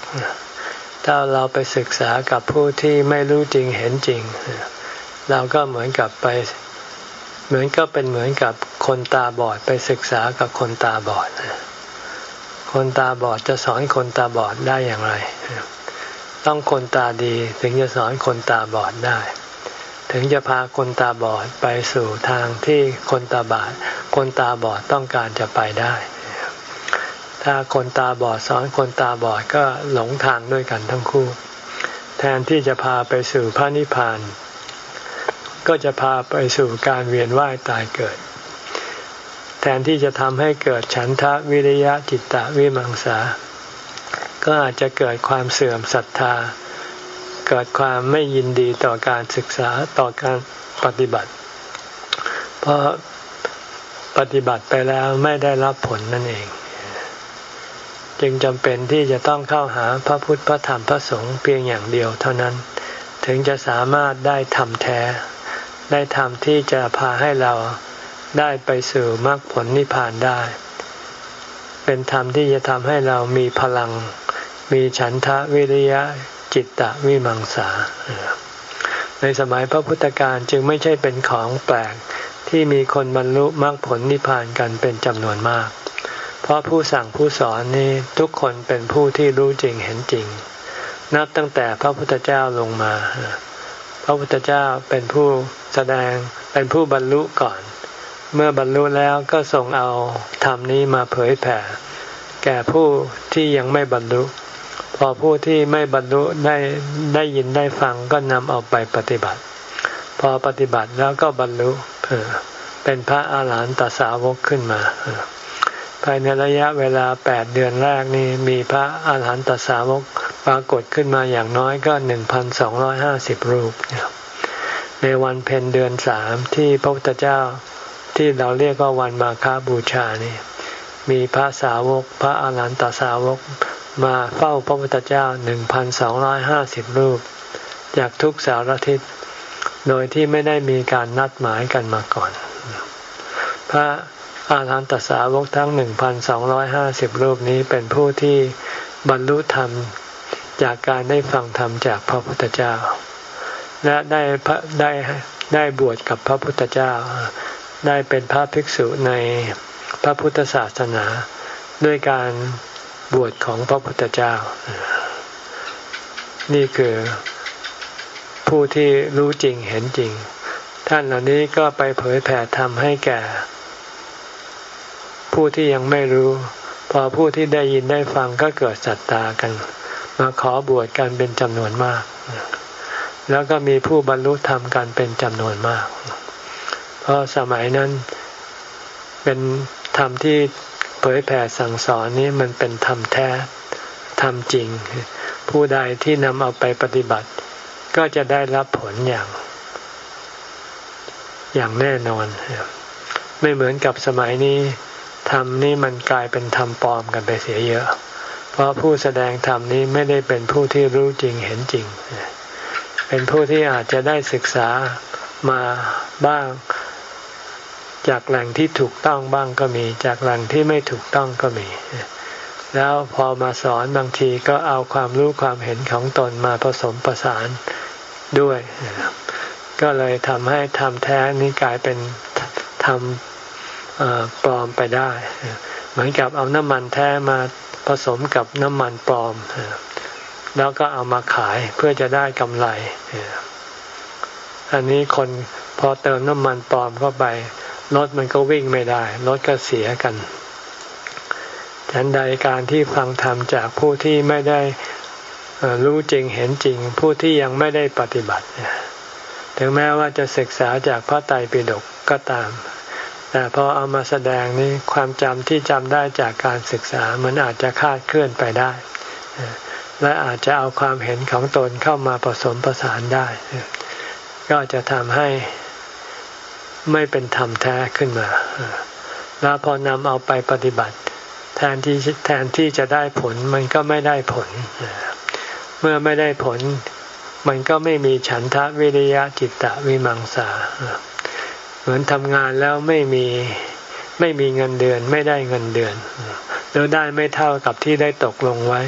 ถ้าเราไปศึกษากับผู้ที่ไม่รู้จริงเห็นจริง เราก็เหมือนกับไปเหมือนก็เป็นเหมือนกับคนตาบอดไปศึกษากับคนตาบอด คนตาบอดจะสอนคนตาบอดได้อย่างไร ต้องคนตาดีถึงจะสอนคนตาบอดได้ ถึงจะพาคนตาบอดไปสู่ทางที่คนตาบอดคนตาบอดต้องการจะไปได้ ถ้าคนตาบอดสอนคนตาบอดก็หลงทางด้วยกันทั้งคู่ แทนที่จะพาไปสู่พระนิพพานก็จะพาไปสู่การเวียนว่ายตายเกิด แทนที่จะทำให้เกิดฉันทะวิริยะจิตตะวิมังสา ก็อาจจะเกิดความเสื่อมศรัทธา เกิดความไม่ยินดีต่อการศึกษาต่อการปฏิบัติ เพราะปฏิบัติไปแล้วไม่ได้รับผลนั่นเอง จึงจำเป็นที่จะต้องเข้าหาพระพุทธพระธรรมพระสงฆ์เพียงอย่างเดียวเท่านั้น ถึงจะสามารถได้ทำแท้ ได้ทำที่จะพาให้เรา ได้ไปสู่มรรคผลนิพพานได้ เป็นธรรมที่จะทำให้เรามีพลัง มีฉันทะวิริยะจิตตะวิมังสา ในสมัยพระพุทธการจึงไม่ใช่เป็นของแปลกที่มีคนบรรลุมรรคผลนิพพานกันเป็นจำนวนมาก เพราะผู้สั่งผู้สอนนี้ทุกคนเป็นผู้ที่รู้จริงเห็นจริง นับตั้งแต่พระพุทธเจ้าลงมา พระพุทธเจ้าเป็นผู้แสดงเป็นผู้บรรลุก่อน เมื่อบรรลุแล้วก็ทรงเอาธรรมนี้มาเผยแผ่ แก่ผู้ที่ยังไม่บรรลุ พอผู้ที่ไม่บรรลุได้ได้ยินได้ฟังก็นำเอาไปปฏิบัติ พอปฏิบัติแล้วก็บรรลุเป็นพระอาหารหันตสาวกขึ้นมาภายในระยะเวลาแปดเดือนแรกนี้มีพระอาหารหันตสาวกปรากฏขึ้นมาอย่างน้อยก็หนึ่งพันสองร้อยห้าสิบรูป ในวันเพ็ญเดือนสามที่พระพุทธเจ้า ที่เราเรียกว่าวันมาคาบูชานี่มีพระสาวก พระอาหารหันตสาวกมาเฝ้าพระพุทธเจ้าหนึ่งพันสองร้อยห้าสิบรูป จากทุกสารทิศโดยที่ไม่ได้มีการนัดหมายกันมาก่อน พระอาหารหันตสาวกทั้งหนึ่งพันสองร้อยห้าสิบรูปนี้เป็นผู้ที่บรรลุธรรมจากการได้ฟังธรรมจากพระพุทธเจ้า และได้พระได้ได้บวชกับพระพุทธเจ้า ได้เป็นพระภิกษุในพระพุทธศาสนา ด้วยการบวชของพระพุทธเจ้า นี่คือผู้ที่รู้จริงเห็นจริง ท่านเหล่านี้ก็ไปเผยแผ่ธรรมให้แก่ ผู้ที่ยังไม่รู้ พอผู้ที่ได้ยินได้ฟังก็เกิดศรัทธากัน มาขอบวชกันเป็นจำนวนมาก แล้วก็มีผู้บรรลุธรรมกันเป็นจำนวนมาก เพราะสมัยนั้นเป็นธรรมที่เผยแผ่สั่งสอนนี้มันเป็นธรรมแท้ธรรมจริง ผู้ใดที่นำเอาไปปฏิบัติ ก็จะได้รับผลอย่าง อย่างแน่นอน ไม่เหมือนกับสมัยนี้ธรรมนี้มันกลายเป็นธรรมปลอมกันไปเสียเยอะ เพราะผู้แสดงธรรมนี้ไม่ได้เป็นผู้ที่รู้จริงเห็นจริง เป็นผู้ที่อาจจะได้ศึกษามาบ้าง จากแหล่งที่ถูกต้องบ้างก็มี จากแหล่งที่ไม่ถูกต้องก็มี แล้วพอมาสอนบางทีก็เอาความรู้ความเห็นของตนมาผสมประสานด้วย ก็เลยทำให้ทำแท้นี้กลายเป็นทำปลอมไปได้ เหมือนกับเอาน้ำมันแท้มาผสมกับน้ำมันปลอม แล้วก็เอามาขายเพื่อจะได้กำไร อันนี้คนพอเติมน้ำมันปลอมเข้าไป รถมันก็วิ่งไม่ได้ รถก็เสียกันฉันใดการที่ฟังธรรมจากผู้ที่ไม่ได้รู้จริงเห็นจริง ผู้ที่ยังไม่ได้ปฏิบัติ ถึงแม้ว่าจะศึกษาจากพระไตรปิฎกก็ตาม แต่พอเอามาแสดงนี้ความจำที่จำได้จากการศึกษามันอาจจะคาดเคลื่อนไปได้ และอาจจะเอาความเห็นของตนเข้ามาผสมประสานได้ ก็จะทำให้ ไม่เป็นธรรมแท้ขึ้นมา แล้วพอนำเอาไปปฏิบัติ แทนที่แทนที่จะได้ผลมันก็ไม่ได้ผล เมื่อไม่ได้ผล มันก็ไม่มีฉันทะวิริยะจิตตะวิมังสา เหมือนทำงานแล้วไม่มีไม่มีเงินเดือน ไม่ได้เงินเดือนหรือได้ไม่เท่ากับที่ได้ตกลงไว้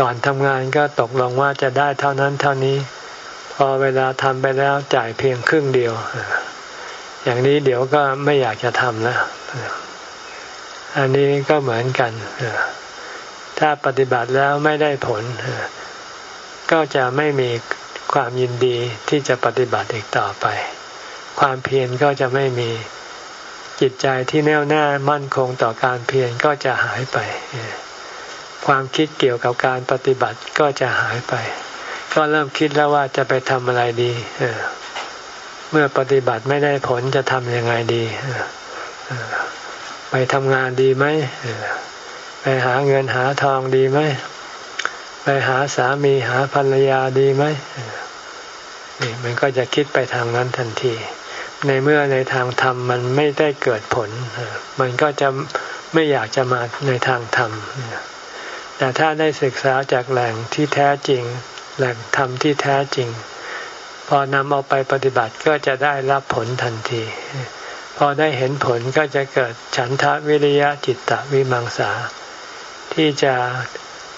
ก่อนทำงานก็ตกลงว่าจะได้เท่านั้นเท่านี้ พอเวลาทำไปแล้วจ่ายเพียงครึ่งเดียว อย่างนี้เดี๋ยวก็ไม่อยากจะทำแล้วอันนี้ก็เหมือนกัน ถ้าปฏิบัติแล้วไม่ได้ผล ก็จะไม่มีความยินดีที่จะปฏิบัติอีกต่อไป ความเพียรก็จะไม่มีจิตใจที่แน่วแน่มั่นคงต่อการเพียรก็จะหายไป ความคิดเกี่ยวกับการปฏิบัติก็จะหายไป ก็เริ่มคิดแล้วว่าจะไปทำอะไรดี เมื่อปฏิบัติไม่ได้ผลจะทำยังไงดี ไปทำงานดีไหม ไปหาเงินหาทองดีไหม ไปหาสามีหาภรรยาดีไหมนี่มันก็จะคิดไปทางนั้นทันที ในเมื่อในทางธรรมมันไม่ได้เกิดผล มันก็จะไม่อยากจะมาในทางธรรม แต่ถ้าได้ศึกษาจากแหล่งที่แท้จริง แหล่งธรรมที่แท้จริง พอนำเอาไปปฏิบัติก็จะได้รับผลทันที พอได้เห็นผลก็จะเกิดฉันทะวิริยะจิตตะวิมังสา ที่จะ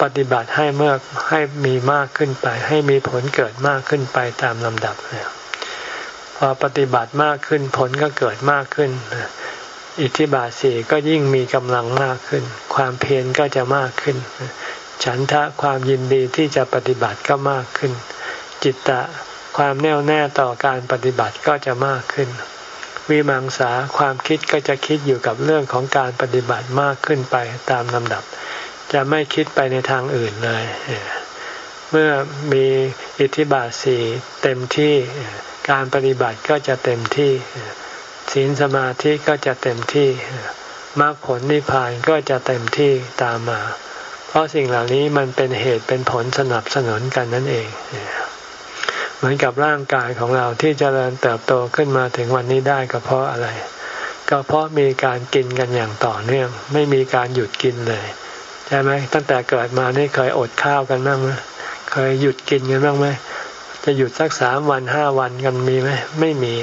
ปฏิบัติให้เมื่อให้มีมากขึ้นไป ให้มีผลเกิดมากขึ้นไปตามลำดับเนี่ยพอปฏิบัติมากขึ้นผลก็เกิดมากขึ้น อิทธิบาทสี่ก็ยิ่งมีกำลังมากขึ้น ความเพียรก็จะมากขึ้น ฉันทะความยินดีที่จะปฏิบัติก็มากขึ้น จิตตะ ความแน่วแน่ต่อการปฏิบัติก็จะมากขึ้น วิมังสาความคิดก็จะคิดอยู่กับเรื่องของการปฏิบัติมากขึ้นไปตามลำดับ จะไม่คิดไปในทางอื่นเลย เมื่อมีอิทธิบาทสี่เต็มที่การปฏิบัติก็จะเต็มที่ศีลสมาธิก็จะเต็มที่มรรคผลนิพพานก็จะเต็มที่ตามมา เพราะสิ่งเหล่านี้มันเป็นเหตุเป็นผลสนับสนุนกันนั่นเอง เหมือนกับร่างกายของเราที่จเจริญเติบโตขึ้นมาถึงวันนี้ได้ก็เพราะอะไร ก็เพราะมีการกินกันอย่างต่อเนื่อง ไม่มีการหยุดกินเลยใช่ไหมตั้งแต่เกิดมานี่เคยอดข้าวกันบ้างไหมเคยหยุดกินกันบ้างไหมจะหยุดสักสามวันห้าวันกันมีไหมไม่มี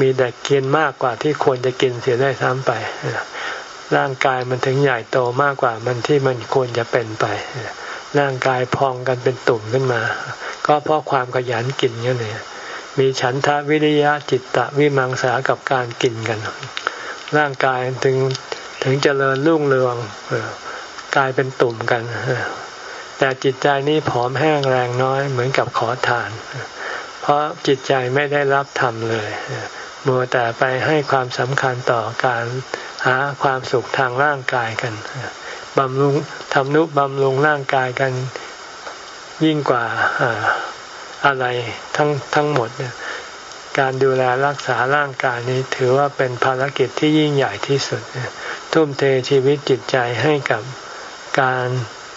มีแต่กินมากกว่าที่ควรจะกินเสียได้ซ้ำไปร่างกายมันถึงใหญ่โตมากกว่ามันที่มันควรจะเป็นไป ร่างกายพองกันเป็นตุ่มขึ้นมา ก็เพราะความขยันกินนี่เองมีฉันทะวิริยะจิตตะวิมังสากับการกินกัน ร่างกายถึงถึงเจริญรุ่งเรืองกลายเป็นตุ่มกัน แต่จิตใจนี้ผอมแห้งแรงน้อยเหมือนกับขอทาน เพราะจิตใจไม่ได้รับธรรมเลยมัวแต่ไปให้ความสำคัญต่อการหาความสุขทางร่างกายกัน บำรุงทำนุบำรุงร่างกายกันยิ่งกว่าอะไรทั้งทั้งหมดเนี่ยการดูแลรักษาร่างกายนี้ถือว่าเป็นภารกิจที่ยิ่งใหญ่ที่สุด ทุ่มเทชีวิตจิตใจให้กับการ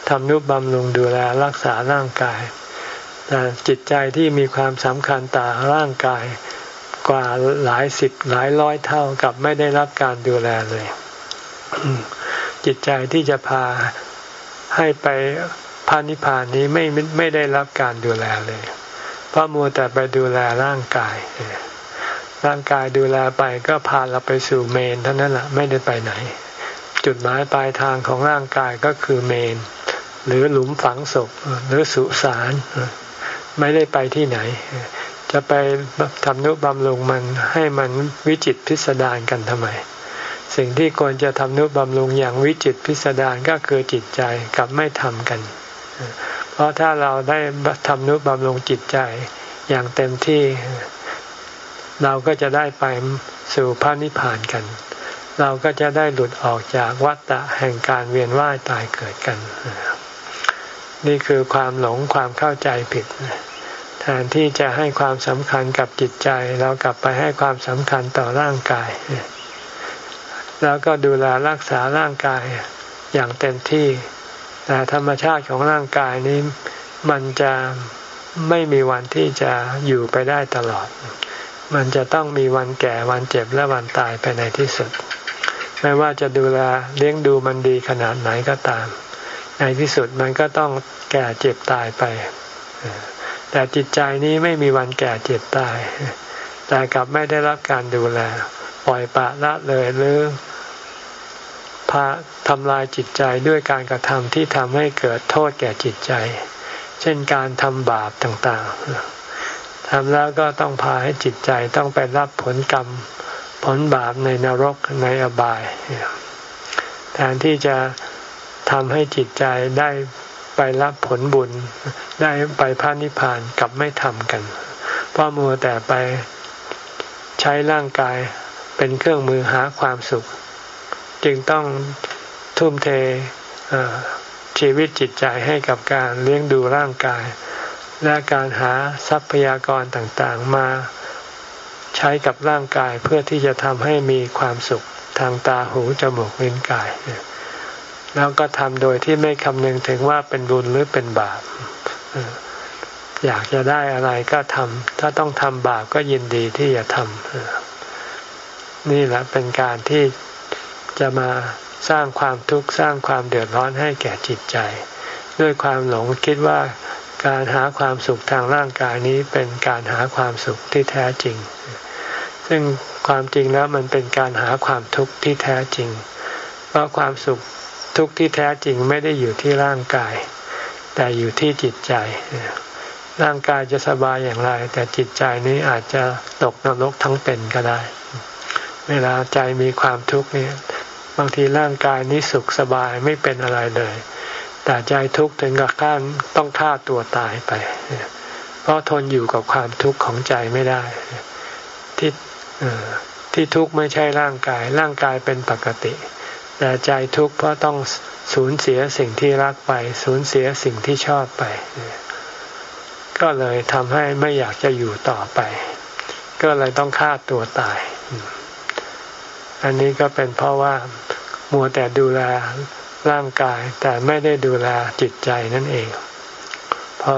ทำนุบำรุงดูแลรักษาร่างกาย แต่จิตใจที่มีความสำคัญต่อร่างกายกว่าหลายสิบหลายร้อยเท่ากับไม่ได้รับการดูแลเลย จิตใจที่จะพาให้ไปพระนิพพานนี้ไม่ไม่ได้รับการดูแลเลย เพราะมัวแต่ไปดูแลร่างกาย ร่างกายดูแลไปก็พาเราไปสู่เมนเท่านั้นแหละไม่ได้ไปไหน จุดหมายปลายทางของร่างกายก็คือเมน หรือหลุมฝังศพหรือสุสานไม่ได้ไปที่ไหน จะไปทำนุบำรุงมันให้มันวิจิตพิสดารกันทำไม สิ่งที่ควรจะทำนุบำรุงอย่างวิจิตพิสดารก็คือจิตใจกับไม่ทำกัน เพราะถ้าเราได้ทำนุบำรุงจิตใจอย่างเต็มที่ เราก็จะได้ไปสู่พระนิพพานกัน เราก็จะได้หลุดออกจากวัฏฏะแห่งการเวียนว่ายตายเกิดกัน นี่คือความหลงความเข้าใจผิดแทนที่จะให้ความสำคัญกับจิตใจ เรากลับไปให้ความสำคัญต่อร่างกาย แล้วก็ดูแลรักษาร่างกายอย่างเต็มที่ แต่ธรรมชาติของร่างกายนี้มันจะไม่มีวันที่จะอยู่ไปได้ตลอด มันจะต้องมีวันแก่วันเจ็บและวันตายไปในที่สุด ไม่ว่าจะดูแลเลี้ยงดูมันดีขนาดไหนก็ตาม ในที่สุดมันก็ต้องแก่เจ็บตายไป แต่จิตใจนี้ไม่มีวันแก่เจ็บตาย แต่กลับไม่ได้รับการดูแล ปล่อยปะละเลยหรือพาทำลายจิตใจด้วยการกระทำที่ทำให้เกิดโทษแก่จิตใจ เช่นการทำบาปต่างๆทำแล้วก็ต้องพาให้จิตใจต้องไปรับผลกรรม ผลบาปในนรกในอบาย แทนที่จะทำให้จิตใจได้ไปรับผลบุญได้ไปพระนิพพานกับไม่ทำกัน เพราะมัวแต่ไปใช้ร่างกาย เป็นเครื่องมือหาความสุข จึงต้องทุ่มเทชีวิตจิตใจให้กับการเลี้ยงดูร่างกาย และการหาทรัพยากรต่างๆ มาใช้กับร่างกายเพื่อที่จะทำให้มีความสุขทางตาหูจมูกลิ้นกาย แล้วก็ทำโดยที่ไม่คำนึงถึงว่าเป็นบุญหรือเป็นบาปอยากจะได้อะไรก็ทำถ้าต้องทำบาปก็ยินดีที่จะทำ นี่แหละเป็นการที่จะมาสร้างความทุกข์สร้างความเดือดร้อนให้แก่จิตใจ ด้วยความหลงคิดว่าการหาความสุขทางร่างกายนี้เป็นการหาความสุขที่แท้จริง ซึ่งความจริงแล้วมันเป็นการหาความทุกข์ที่แท้จริง เพราะความสุขทุกข์ที่แท้จริงไม่ได้อยู่ที่ร่างกาย แต่อยู่ที่จิตใจ ร่างกายจะสบายอย่างไร แต่จิตใจนี้อาจจะตกนรกทั้งเป็นก็ได้ เวลาใจมีความทุกข์นี่บางทีร่างกายนี้สุขสบายไม่เป็นอะไรเลย แต่ใจทุกข์ถึงกับขั้นต้องฆ่าตัวตายไป เพราะทนอยู่กับความทุกข์ของใจไม่ได้ ที่ที่ทุกข์ไม่ใช่ร่างกาย ร่างกายเป็นปกติ แต่ใจทุกข์เพราะต้องสูญเสียสิ่งที่รักไป สูญเสียสิ่งที่ชอบไป ก็เลยทำให้ไม่อยากจะอยู่ต่อไป ก็เลยต้องฆ่าตัวตาย อันนี้ก็เป็นเพราะว่ามัวแต่ดูแลร่างกาย แต่ไม่ได้ดูแลจิตใจนั่นเอง พอ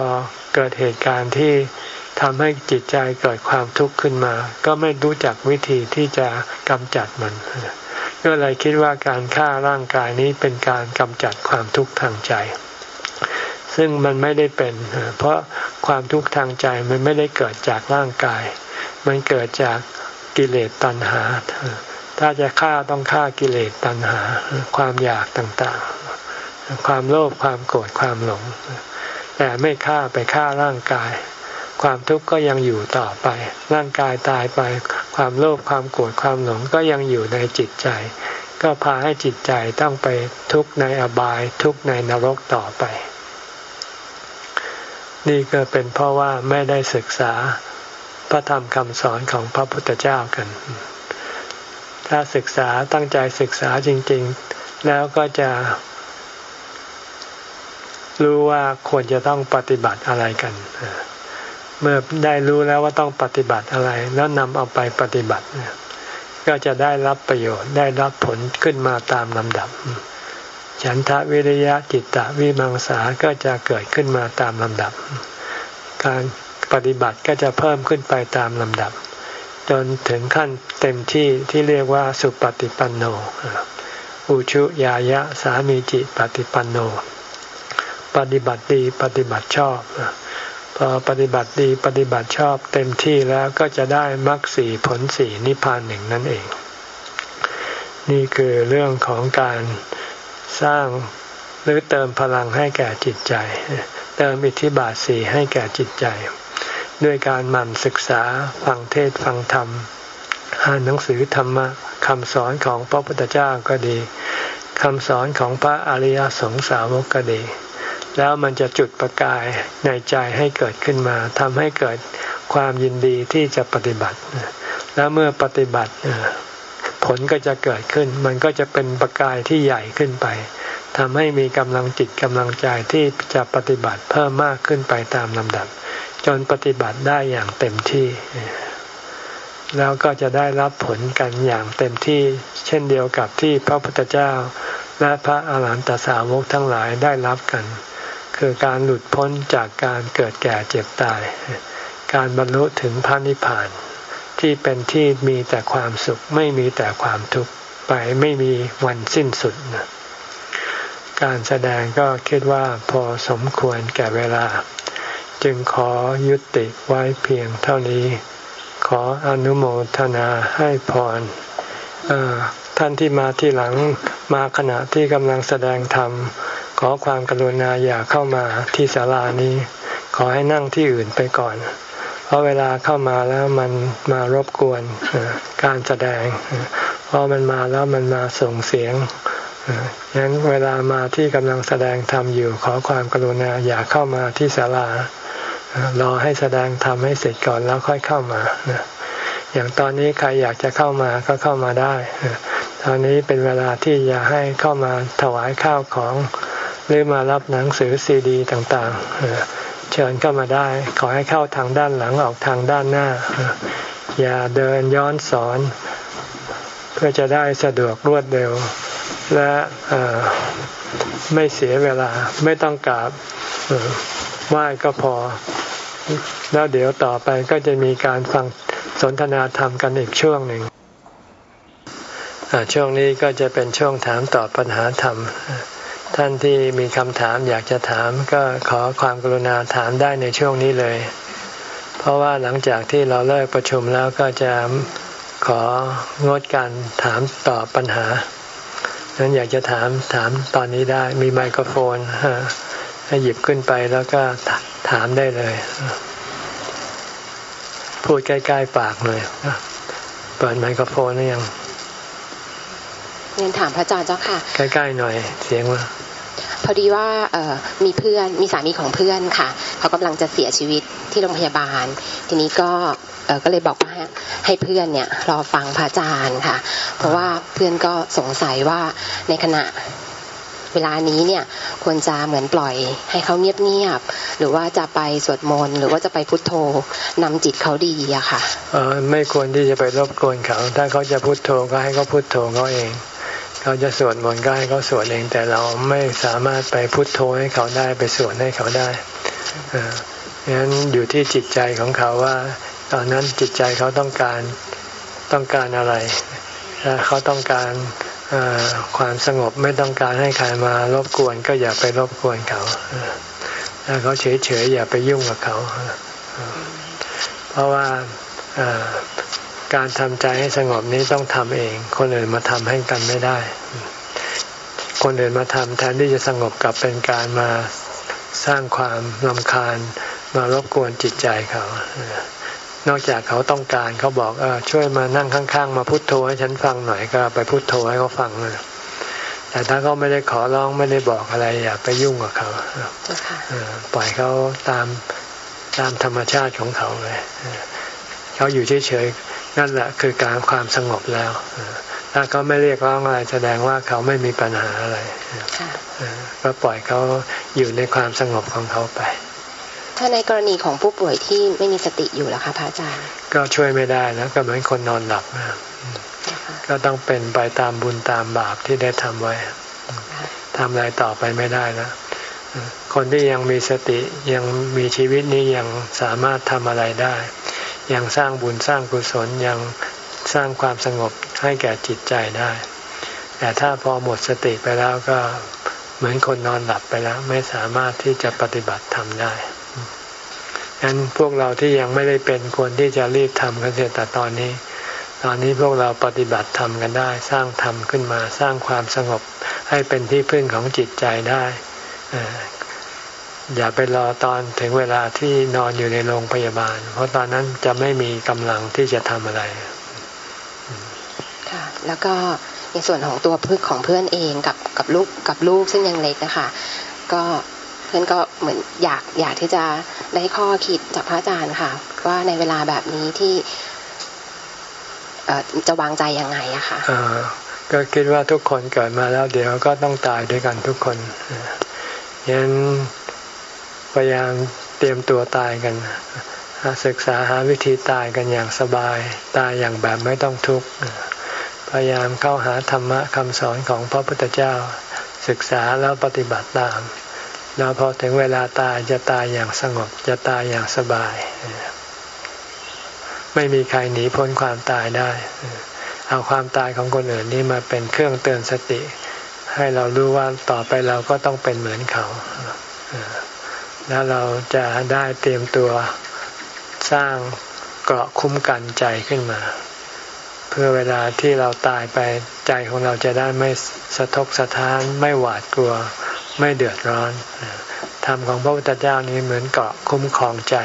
เกิดเหตุการณ์ที่ทำให้จิตใจเกิดความทุกข์ขึ้นมา ก็ไม่รู้จักวิธีที่จะกำจัดมัน ก็เลยคิดว่าการฆ่าร่างกายนี้เป็นการกำจัดความทุกข์ทางใจ ซึ่งมันไม่ได้เป็น เพราะความทุกข์ทางใจมันไม่ได้เกิดจากร่างกาย มันเกิดจากกิเลสตัณหา ถ้าจะฆ่าต้องฆ่ากิเลสตัณหา ความอยากต่างๆ ความโลภความโกรธความหลง แต่ไม่ฆ่าไปฆ่าร่างกาย ความทุกข์ก็ยังอยู่ต่อไป ร่างกายตายไป ความโลภความโกรธความหลงก็ยังอยู่ในจิตใจ ก็พาให้จิตใจต้องไปทุกข์ในอบาย ทุกข์ในนรกต่อไป นี่ก็เป็นเพราะว่าไม่ได้ศึกษาพระธรรมคำสอนของพระพุทธเจ้ากัน ถ้าศึกษาตั้งใจศึกษาจริง ๆ แล้วก็จะ รู้ว่าควรจะต้องปฏิบัติอะไรกัน เมื่อได้รู้แล้วว่าต้องปฏิบัติอะไร แล้วนำเอาไปปฏิบัติ ก็จะได้รับประโยชน์ได้รับผลขึ้นมาตามลำดับ ฉันทะวิริยะจิตตะวิมังสาก็จะเกิดขึ้นมาตามลำดับ การปฏิบัติก็จะเพิ่มขึ้นไปตามลำดับ จนถึงขั้นเต็มที่ที่เรียกว่าสุปฏิปันโน อุชุยายะสามีจิปฏิปันโน ปฏิบัติดีปฏิบัติชอบ พอปฏิบัติดีปฏิบัติชอบเต็มที่แล้วก็จะได้มรรคสีผลสีนิพพานหนึ่งนั่นเอง นี่คือเรื่องของการสร้างหรือเติมพลังให้แก่จิตใจ เติมอิทธิบาทสีให้แก่จิตใจ ด้วยการหมั่นศึกษาฟังเทศฟังธรรมอ่านหนังสือธรรมะคำสอนของพระพุทธเจ้าก็ดีคำสอนของพระอริยสงสาวกก็ดี แล้วมันจะจุดประกายในใจให้เกิดขึ้นมาทำให้เกิดความยินดีที่จะปฏิบัติ แล้วเมื่อปฏิบัติผลก็จะเกิดขึ้น มันก็จะเป็นประกายที่ใหญ่ขึ้นไป ทำให้มีกำลังจิตกำลังใจที่จะปฏิบัติเพิ่มมากขึ้นไปตามลำดับ จนปฏิบัติได้อย่างเต็มที่ แล้วก็จะได้รับผลกันอย่างเต็มที่ เช่นเดียวกับที่พระพุทธเจ้า และพระอาหารหันตสาวกทั้งหลายได้รับกัน คือการหลุดพ้นจากการเกิดแก่เจ็บตาย การบรรลุถึงพระนิพพาน ที่เป็นที่มีแต่ความสุขไม่มีแต่ความทุกข์ไปไม่มีวันสิ้นสุดนะ การแสดงก็คิดว่าพอสมควรแก่เวลา จึงขอยุติไว้เพียงเท่านี้ ขออนุโมทนาให้พรท่านที่มาที่หลังมาขณะที่กำลังแสดงธรรม ขอความกรุณาอย่าเข้ามาที่ศาลานี้ ขอให้นั่งที่อื่นไปก่อน เพราะเวลาเข้ามาแล้วมันมารบกวนการแสดง เพราะมันมาแล้วมันมาส่งเสียง ฉะนั้นเวลามาที่กำลังแสดงธรรมอยู่ขอความกรุณาอย่าเข้ามาที่ศาลารอให้แสดงธรรมให้เสร็จก่อนแล้วค่อยเข้ามาอย่างตอนนี้ใครอยากจะเข้ามาก็เข้ามาได้ตอนนี้เป็นเวลาที่อย่าให้เข้ามาถวายข้าวของหรือมารับหนังสือซีดีต่างๆเชิญเข้ามาได้ ขอให้เข้าทางด้านหลังออกทางด้านหน้า อย่าเดินย้อนสอน เพื่อจะได้สะดวกรวดเร็ว และไม่เสียเวลาไม่ต้องกราบไหว้ก็พอ แล้วเดี๋ยวต่อไปก็จะมีการฟังสนทนาธรรมกันอีกช่วงหนึ่งช่วงนี้ก็จะเป็นช่วงถามตอบปัญหาธรรม ท่านที่มีคำถามอยากจะถามก็ขอความกรุณาถามได้ในช่วงนี้เลย เพราะว่าหลังจากที่เราเลิกประชุมแล้วก็จะของดการถามตอบปัญหา นั้นอยากจะถามถามตอนนี้ได้มีไมโครโฟนให้หยิบขึ้นไปแล้วก็ถามได้เลย พูดใกล้ๆปากเลยเปิดไมโครโฟนหรือยังเรียนถามพระอาจารย์เจ้าค่ะ ใกล้ๆหน่อย เสียงว่า พอดีว่ามีเพื่อนมีสามีของเพื่อนค่ะเขากำลังจะเสียชีวิตที่โรงพยาบาล ทีนี้ก็ก็เลยบอกว่าให้เพื่อนเนี่ยรอฟังพระอาจารย์ค่ะ เพราะว่าเพื่อนก็สงสัยว่าในขณะเวลานี้เนี่ยควรจะเหมือนปล่อยให้เขาเงียบๆหรือว่าจะไปสวดมนต์หรือว่าจะไปพุทโธนำจิตเขาดีอะค่ะเออไม่ควรที่จะไปรบกวนเขา ถ้าเขาจะพุทโธก็ให้เขาพุทโธเขาเอง เขาจะสวดมนต์ก็ให้เขาสวดเองแต่เราไม่สามารถไปพุทโธให้เขาได้ไปสวดให้เขาได้เอองั้นอยู่ที่จิตใจของเขาว่า ตอนนั้นจิตใจเขาต้องการต้องการอะไรถ้าเขาต้องการความสงบไม่ต้องการให้ใครมารบกวน ก็อย่าไปรบกวนเขาถ้าเขาเฉยๆอย่าไปยุ่งกับเขา เพราะว่า การทำใจให้สงบนี้ต้องทำเอง คนอื่นมาทำให้กันไม่ได้ คนอื่นมาทำแทนที่จะสงบกลับเป็นการมาสร้างความลำคาญมารบกวนจิตใจเขา นอกจากเขาต้องการเขาบอกเออช่วยมานั่งข้าง ๆ มาพุโทโธให้ฉันฟังหน่อยก็ไปพุโทโธให้เขาฟังเลยแต่ถ้าเขาไม่ได้ขอร้องไม่ได้บอกอะไร อย่าไปยุ่งกับเขาปล่อยเขาตามตามธรรมชาติของเขาเลยเขาอยู่เฉยๆ นั่นแหละคือการความสงบแล้ว ถ้าเขาไม่เรียกร้องอะไรแสดงว่าเขาไม่มีปัญหาอะไรก็ปล่อยเขาอยู่ในความสงบของเขาไป ถ้าในกรณีของผู้ป่วยที่ไม่มีสติอยู่ล่ะคะพระอาจารย์ ก็ช่วยไม่ได้แล้วก็เหมือนคนนอนหลับนะก็ต้องเป็นไปตามบุญตามบาปที่ได้ทำไว้ทำอะไรต่อไปไม่ได้แล้วคนที่ยังมีสติยังมีชีวิตนี้ยังสามารถทำอะไรได้ ยังสร้างบุญสร้างกุศลยังสร้างความสงบให้แก่จิตใจได้ แต่ถ้าพอหมดสติไปแล้วก็เหมือนคนนอนหลับไปแล้ว ไม่สามารถที่จะปฏิบัติทำได้งั้นพวกเราที่ยังไม่ได้เป็นคนที่จะรีบทำกันเสียแต่ตอนนี้ ตอนนี้พวกเราปฏิบัติธรรมกันได้ สร้างธรรมขึ้นมาสร้างความสงบให้เป็นที่พึ่งของจิตใจได้ อย่าไปรอตอนถึงเวลาที่นอนอยู่ในโรงพยาบาล เพราะตอนนั้นจะไม่มีกำลังที่จะทำอะไรค่ะแล้วก็ในส่วนของตัวพึ่งของเพื่อนเองกับกับลูกกับลูกซึ่งยังเล็กนะคะก็เพื่อนก็เหมือนอยากอยากที่จะได้ข้อคิดจากพระอาจารย์ค่ะ ว่าในเวลาแบบนี้ที่จะวางใจยังไงอะค่ะก็คิดว่าทุกคนเกิดมาแล้วเดี๋ยวก็ต้องตายด้วยกันทุกคนยัน พยายามเตรียมตัวตายกัน ศึกษาหาวิธีตายกันอย่างสบาย ตายอย่างแบบไม่ต้องทุกข์ พยายามเข้าหาธรรมะคำสอนของพระพุทธเจ้า ศึกษาแล้วปฏิบัติตาม แล้วพอถึงเวลาตายจะตายอย่างสงบ จะตายอย่างสบาย ไม่มีใครหนีพ้นความตายได้ เอาความตายของคนอื่นนี้มาเป็นเครื่องเตือนสติ ให้เรารู้ว่าต่อไปเราก็ต้องเป็นเหมือนเขา แล้วเราจะได้เตรียมตัวสร้างเกราะคุ้มกันใจขึ้นมา เพื่อเวลาที่เราตายไปใจของเราจะได้ไม่สะทกสะท้านไม่หวาดกลัว ไม่เดือดร้อนธรรมของพระพุทธเจ้านี้เหมือนเกาะคุ้มครองใจ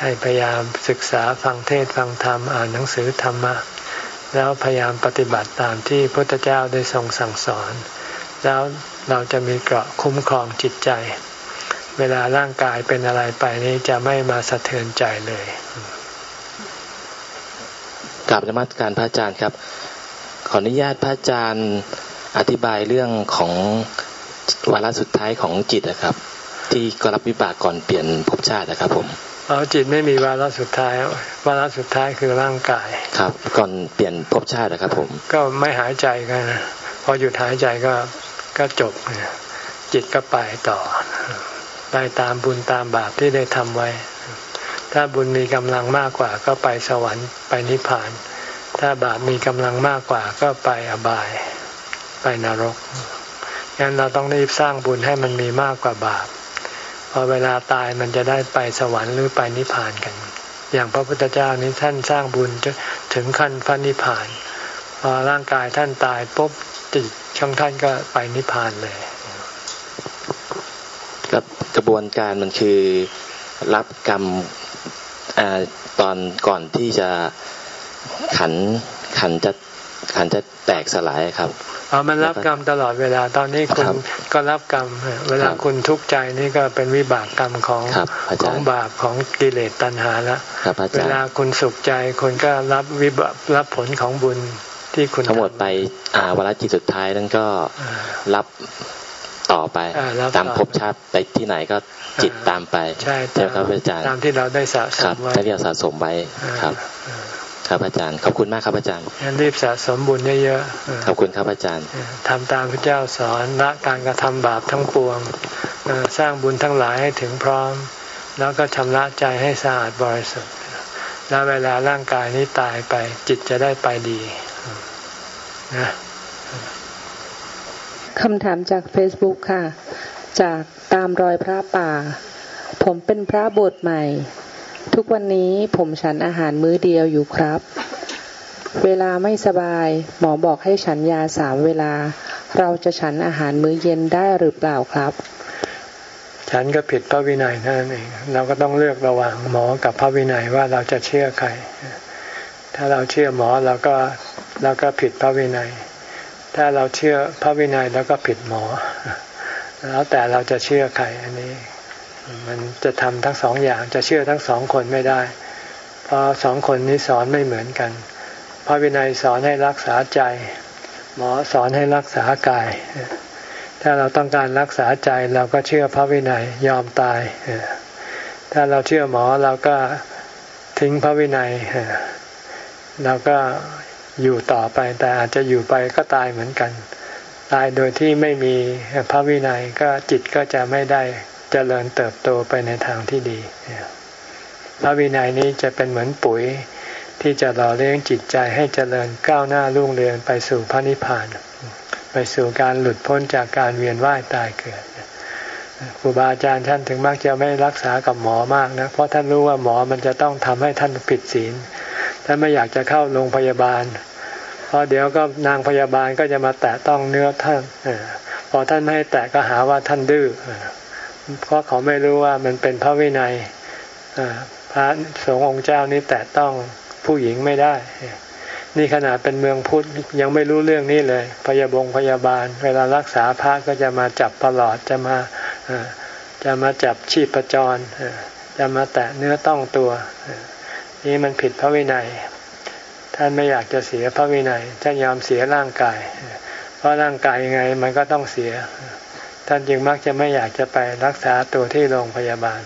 ให้พยายามศึกษาฟังเทศฟังธรรมอ่านหนังสือธรรมะแล้วพยายามปฏิบัติตามที่พระพุทธเจ้าได้ทรงสั่งสอน แล้วเราจะมีเกราะคุ้มครองจิตใจ เวลาร่างกายเป็นอะไรไปนี้จะไม่มาสะเทือนใจเลยกราบธรรมการพระอาจารย์ครับ ขออนุญาตพระอาจารย์อธิบายเรื่องของวาระสุดท้ายของจิตนะครับ ที่ก็รับวิบากก่อนเปลี่ยนภพชาตินะครับ ผมอ๋อจิตไม่มีวาระสุดท้ายวาระสุดท้ายคือร่างกาย ครับ ก่อนเปลี่ยนภพชาตินะครับ ผม ก็ไม่หายใจกันพอหยุดหายใจก็ก็จบจิตก็ไปต่อ ไปตามบุญตามบาปที่ได้ทำไว้ ถ้าบุญมีกำลังมากกว่าก็ไปสวรรค์ไปนิพพาน ถ้าบาปมีกำลังมากกว่าก็ไปอบาย ไปนรกงั้นเราต้องรีบสร้างบุญให้มันมีมากกว่าบาปพอเวลาตายมันจะได้ไปสวรรค์หรือไปนิพพานกัน อย่างพระพุทธเจ้านี้ท่านสร้างบุญจะถึงขั้นพระนิพพาน พอร่างกายท่านตายปุ๊บจิตช่องท่านก็ไปนิพพานเลย กับกระบวนการมันคือรับกรรมอตอนก่อนที่จะขันขันจะขันจะแตกสลายครับอ๋อมันรับกรรมตลอดเวลาตอนนี้คุณก็รับกรรม เวลาคุณทุกข์ใจนี่ก็เป็นวิบากกรรมของของบาปของกิเลสตัณหาแล้วเวลาคุณสุขใจคุณก็รับวิบากรับผลของบุญที่คุณทั้งหมดไปอ่าวาระจิตสุดท้ายนั้นก็รับ ต่อไป ตามภพชาติไปที่ไหนก็จิตตามไปใช่ครับอาจารย์ตามที่เราได้สะสมไว้ที่เราสะสมไว้ครับ ครับอาจารย์ขอบคุณมากครับอาจารย์รีบสะสมบุญเยอะๆขอบคุณครับอาจารย์ทำตามพระเจ้าสอนละการกระทำบาปทั้งปวงสร้างบุญทั้งหลายให้ถึงพร้อม แล้วก็ชำระใจให้สะอาดบริสุทธิ์แล้วเวลาร่างกายนี้ตายไปจิตจะได้ไปดีนะ คำถามจาก Facebook ค่ะ จากตามรอยพระป่า ผมเป็นพระบทใหม่ ทุกวันนี้ผมฉันอาหารมื้อเดียวอยู่ครับ เวลาไม่สบาย หมอบอกให้ฉันยาสามเวลา เราจะฉันอาหารมื้อเย็นได้หรือเปล่าครับ ฉันก็ผิดพระวินัยนั่นเอง เราก็ต้องเลือกระหว่างหมอกับพระวินัยว่าเราจะเชื่อใคร ถ้าเราเชื่อหมอเราก็เราก็ผิดพระวินัย ถ้าเราเชื่อพระวินัยแล้วก็ผิดหมอ แล้วแต่เราจะเชื่อใครอันนี้ มันจะทำทั้งสองอย่างจะเชื่อทั้งสองคนไม่ได้ เพราะสองคนนี้สอนไม่เหมือนกัน พระวินัยสอนให้รักษาใจ หมอสอนให้รักษากาย ถ้าเราต้องการรักษาใจเราก็เชื่อพระวินัยยอมตาย ถ้าเราเชื่อหมอเราก็ทิ้งพระวินัยเราก็ อยู่ต่อไป แต่อาจจะอยู่ไปก็ตายเหมือนกัน ตายโดยที่ไม่มีพระวินัยก็จิตก็จะไม่ได้เจริญเติบโตไปในทางที่ดี พระวินัยนี้จะเป็นเหมือนปุ๋ยที่จะหล่อเลี้ยงจิตใจให้เจริญก้าวหน้ารุ่งเรืองไปสู่พระนิพพาน ไปสู่การหลุดพ้นจากการเวียนว่ายตายเกิดครูบาอาจารย์ท่านถึงมักจะไม่รักษากับหมอมากนะ เพราะท่านรู้ว่าหมอมันจะต้องทำให้ท่านผิดศีลท่านไม่อยากจะเข้าโรงพยาบาล เพราะเดี๋ยวก็นางพยาบาลก็จะมาแตะต้องเนื้อท่านพอท่านไม่ให้แตะก็หาว่าท่านดื้อเพราะเขาไม่รู้ว่ามันเป็นพระวินัยพระสงฆ์องค์เจ้านี้แตะต้องผู้หญิงไม่ได้ นี่ขนาดเป็นเมืองพุทธยังไม่รู้เรื่องนี้เลย พยาบงพยาบาล เวลารักษาพระก็จะมาจับตลอดจะมาจะมาจับชีพจรจะมาแตะเนื้อต้องตัว นี่มันผิดพระวินัย ท่านไม่อยากจะเสียพระวินัยท่านยอมเสียร่างกาย เพราะร่างกายยังไงมันก็ต้องเสีย ท่านจึงมักจะไม่อยากจะไปรักษาตัวที่โรงพยาบาล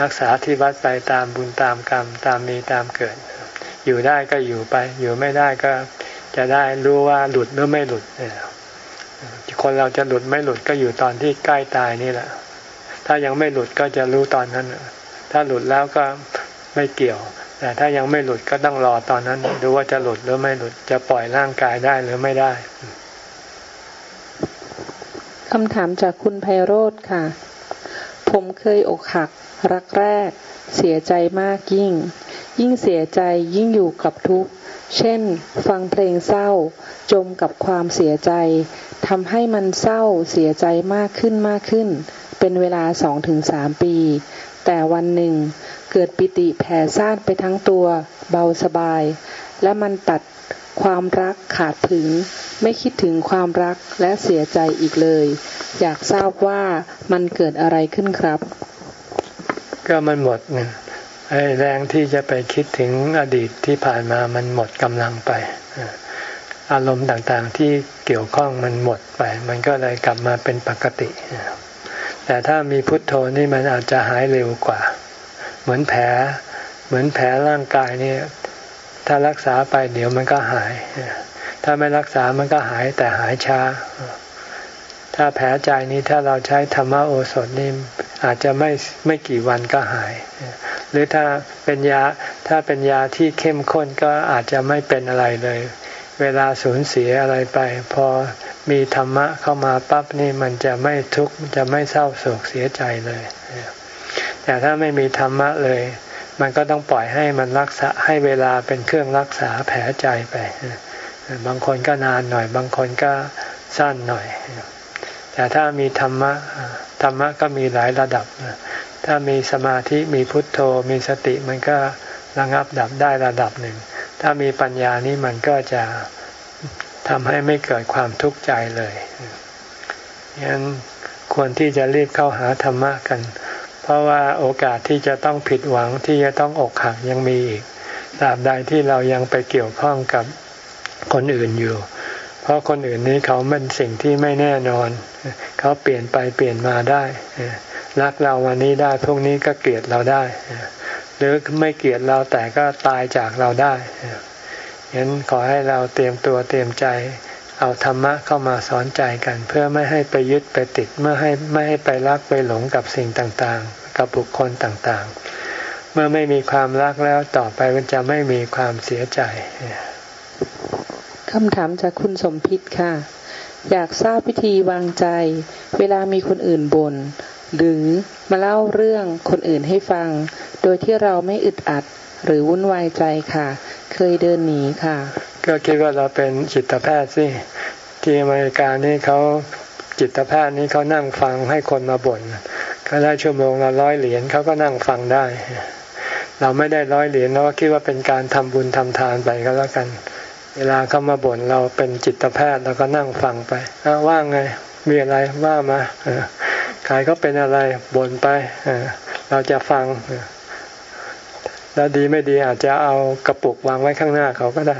รักษาที่วัดไปตามบุญตามกรรมตามมีตามเกิด อยู่ได้ก็อยู่ไป อยู่ไม่ได้ก็จะได้รู้ว่าหลุดหรือไม่หลุดคนเราจะหลุดไม่หลุดก็อยู่ตอนที่ใกล้ตายนี่แหละ ถ้ายังไม่หลุดก็จะรู้ตอนนั้น ถ้าหลุดแล้วก็ไม่เกี่ยว แต่ถ้ายังไม่หลุดก็ต้องรอตอนนั้น ดูว่าจะหลุดหรือไม่หลุดจะปล่อยร่างกายได้หรือไม่ได้คำถามจากคุณไพโรธค่ะ ผมเคยอกหัก รักแรก เสียใจมากยิ่ง ยิ่งเสียใจยิ่งอยู่กับทุกข์ เช่น ฟังเพลงเศร้า จมกับความเสียใจทำให้มันเศร้าเสียใจมากขึ้นมากขึ้น เป็นเวลาสองถึงสามปี แต่วันหนึ่ง เกิดปิติแผ่ซ่านไปทั้งตัวเบาสบาย และมันตัดความรักขาดถึง ไม่คิดถึงความรักและเสียใจอีกเลย อยากทราบว่ามันเกิดอะไรขึ้นครับ ก็มันหมดนี่ยไอ้แรงที่จะไปคิดถึงอดีตที่ผ่านมามันหมดกำลังไป อารมณ์ต่างๆที่เกี่ยวข้องมันหมดไป มันก็เลยกลับมาเป็นปกติ แต่ถ้ามีพุทโธนี่มันอาจจะหายเร็วกว่า เหมือนแผล เหมือนแผลร่างกายนี่ถ้ารักษาไปเดี๋ยวมันก็หาย ถ้าไม่รักษามันก็หายแต่หายช้า ถ้าแผลใจนี้ถ้าเราใช้ธรรมโอสถนี่อาจจะไม่ไม่กี่วันก็หาย หรือถ้าเป็นยาถ้าเป็นยาที่เข้มข้นก็อาจจะไม่เป็นอะไรเลย เวลาสูญเสียอะไรไป พอมีธรรมะเข้ามาปั๊บนี่มันจะไม่ทุกข์จะไม่เศร้าโศกเสียใจเลย แต่ถ้าไม่มีธรรมะเลย มันก็ต้องปล่อยให้มันรักษาให้เวลาเป็นเครื่องรักษาแผลใจไป บางคนก็นานหน่อย บางคนก็สั้นหน่อย แต่ถ้ามีธรรมะธรรมะก็มีหลายระดับ ถ้ามีสมาธิมีพุทโธ มีสติมันก็ระงับดับได้ระดับหนึ่ง ถ้ามีปัญญานี้มันก็จะทำให้ไม่เกิดความทุกข์ใจเลยยังควรที่จะรีบเข้าหาธรรมะกัน เพราะว่าโอกาสที่จะต้องผิดหวังที่จะต้องอกหักยังมีอีกตราบใดที่เรายังไปเกี่ยวข้องกับคนอื่นอยู่ เพราะคนอื่นนี้เขาเป็นสิ่งที่ไม่แน่นอน เขาเปลี่ยนไปเปลี่ยนมาได้ รักเราวันนี้ได้พรุ่งนี้ก็เกลียดเราได้ หรือไม่เกลียดเราแต่ก็ตายจากเราได้ฉะนั้นขอให้เราเตรียมตัวเตรียมใจ เอาธรรมะเข้ามาสอนใจกัน เพื่อไม่ให้ไปยึดไปติดเมื่อให้ไม่ให้ไปรักไปหลงกับสิ่งต่างๆ กับบุคคลต่างๆ เมื่อไม่มีความรักแล้วต่อไปมันจะไม่มีความเสียใจคำถามจากคุณสมพิษค่ะ อยากทราบวิธีวางใจ เวลามีคนอื่นบน่นหรือมาเล่าเรื่องคนอื่นให้ฟัง โดยที่เราไม่อึดอัดหรือวุ่นวายใจค่ะ เคยเดินหนีค่ะ ก็คิดว่าเราเป็นจิตแพทย์สิที่อเมริกานี่เขาจิตแพทย์นี่เขานั่งฟังให้คนมาบ่นเขาได้ชั่วโมงละร้อยเหรียญเขาก็นั่งฟังได้ เราไม่ได้ร้อยเหรียญเราก็คิดว่าเป็นการทำบุญทำทานไปก็แล้วกัน เวลาเขามาบ่นเราเป็นจิตแพทย์เราก็นั่งฟังไปว่างไงมีอะไรว่ามาใครก็เป็นอะไรบ่นไปเราจะฟังแล้วดีไม่ดีอาจจะเอากระปุกวางไว้ข้างหน้าเขาก็ได้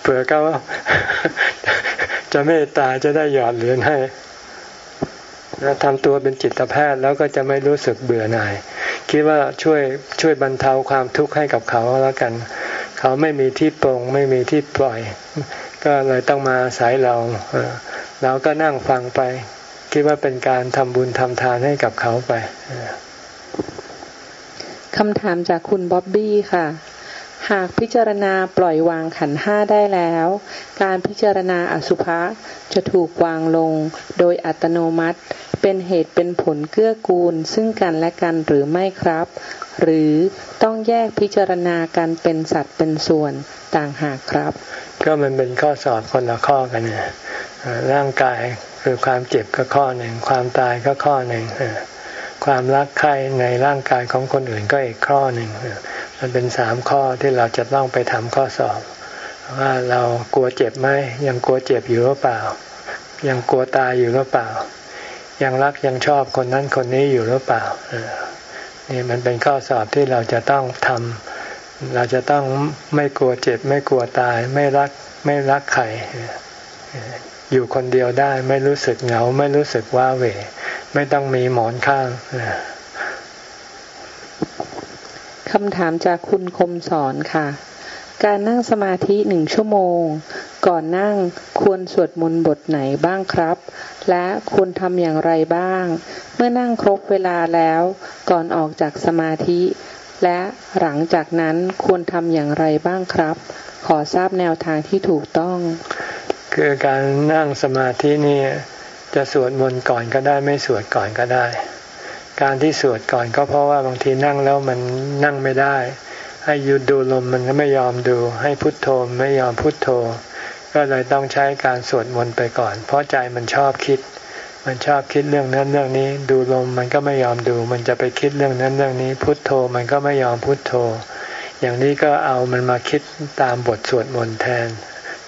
เผื่อเขาจะเมตตาจะได้หยอดเหรียญให้แล้วทำตัวเป็นจิตแพทย์แล้วก็จะไม่รู้สึกเบื่อหน่าย คิดว่าช่วยช่วยบรรเทาความทุกข์ให้กับเขาแล้วกัน เขาไม่มีที่ปรงไม่มีที่ปล่อย ก็เลยต้องมาสายเราเราก็นั่งฟังไป คิดว่าเป็นการทำบุญทำทานให้กับเขาไปคำถามจากคุณบ๊อบบี้ค่ะ หากพิจารณาปล่อยวางขันห้าได้แล้ว การพิจารณาอสุภะจะถูกวางลง โดยอัตโนมัติ เป็นเหตุเป็นผลเกื้อกูล ซึ่งกันและกันหรือไม่ครับ หรือต้องแยกพิจารณากันเป็นสัตว์เป็นส่วนต่างหากครับ ก็มันเป็นข้อสอบคนละข้อกันเนี่ยร่างกายคือความเจ็บก็ข้อหนึ่งความตายก็ข้อหนึ่ง ความรักใคร่ในร่างกายของคนอื่นก็อีกข้อหนึ่งมันเป็นสามข้อที่เราจะต้องไปทำข้อสอบ ว่าเรากลัวเจ็บไหมยังกลัวเจ็บอยู่หรือเปล่า ยังกลัวตายอยู่หรือเปล่า ยังรักยังชอบคนนั้นคนนี้อยู่หรือเปล่านี่มันเป็นข้อสอบที่เราจะต้องทำเราจะต้องไม่กลัวเจ็บ ไม่กลัวตาย ไม่รักไม่รักใครอยู่คนเดียวได้ไม่รู้สึกเหงาไม่รู้สึกว้าเหว ไม่ต้องมีหมอนข้างคำถามจากคุณคมสอนค่ะ การนั่งสมาธิหนึ่งชั่วโมง ก่อนนั่งควรสวดมนต์บทไหนบ้างครับ และควรทำอย่างไรบ้าง เมื่อนั่งครบเวลาแล้วก่อนออกจากสมาธิ และหลังจากนั้นควรทำอย่างไรบ้างครับ ขอทราบแนวทางที่ถูกต้อง คือการนั่งสมาธินี่ จะสวดมนต์ก่อนก็ได้ไม่สวดก่อนก็ได้ การที่สวดก่อนก็เพราะว่าบางทีนั่งแล้วมันนั่งไม่ได้ ให้ยุดดูลมมันก็ไม่ยอมดู ให้พุทโธไม่ยอมพุทโธ ก็เลยต้องใช้การสวดมนต์ไปก่อน เพราะใจมันชอบคิด มันชอบคิดเรื่องนั้นเรื่องนี้ ดูลมมันก็ไม่ยอมดู มันจะไปคิดเรื่องนั้นเรื่องนี้ พุทโธมันก็ไม่ยอมพุทโธ อย่างนี้ก็เอามันมาคิดตามบทสวดมนต์แทน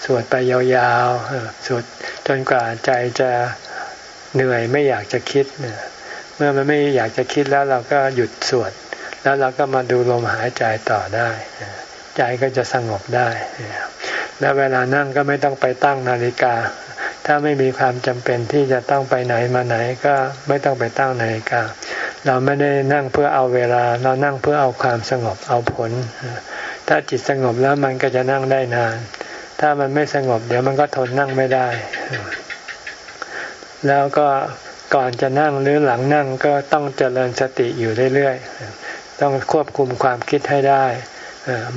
สวดไปยาวๆสวดจนกว่าใจจะ เหนื่อยไม่อยากจะคิด เมื่อมันไม่อยากจะคิดแล้วเราก็หยุดสวด แล้วเราก็มาดูลมหายใจต่อได้ ใจก็จะสงบได้ แล้วเวลานั่งก็ไม่ต้องไปตั้งนาฬิกา ถ้าไม่มีความจำเป็นที่จะต้องไปไหนมาไหนก็ไม่ต้องไปตั้งนาฬิกา เราไม่ได้นั่งเพื่อเอาเวลา เรานั่งเพื่อเอาความสงบเอาผล ถ้าจิตสงบแล้วมันก็จะนั่งได้นาน ถ้ามันไม่สงบ เดี๋ยวมันก็ทนนั่งไม่ได้ แล้วก็ก่อนจะนั่งหรือหลังนั่งก็ต้องเจริญสติอยู่เรื่อยๆ ต้องควบคุมความคิดให้ได้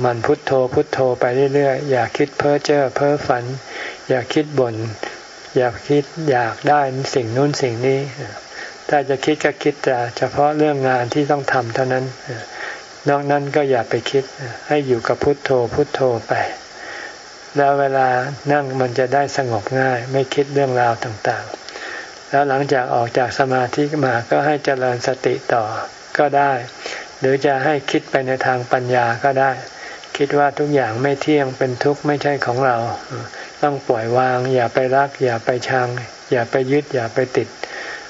มันพุทโธพุทโธไปเรื่อยๆ อย่าคิดเพ้อเจ้อเพ้อฝัน อย่าคิดบน่นอย่าคิดอยากได้สิ่งนู้นสิ่งนี้ ถ้าจะคิดก็คิดแต่เฉพาะเรื่องงานที่ต้องทำเท่านั้น นอกนั้นก็อย่าไปคิดให้อยู่กับพุทโธพุทโธไป แล้วเวลานั่งมันจะได้สงบง่าย ไม่คิดเรื่องราวต่างๆ แล้วหลังจากออกจากสมาธิมาก็ให้เจริญสติต่อก็ได้ หรือจะให้คิดไปในทางปัญญาก็ได้ คิดว่าทุกอย่างไม่เที่ยงเป็นทุกข์ไม่ใช่ของเรา ต้องปล่อยวาง อย่าไปรัก อย่าไปชัง อย่าไปยึดอย่าไปติด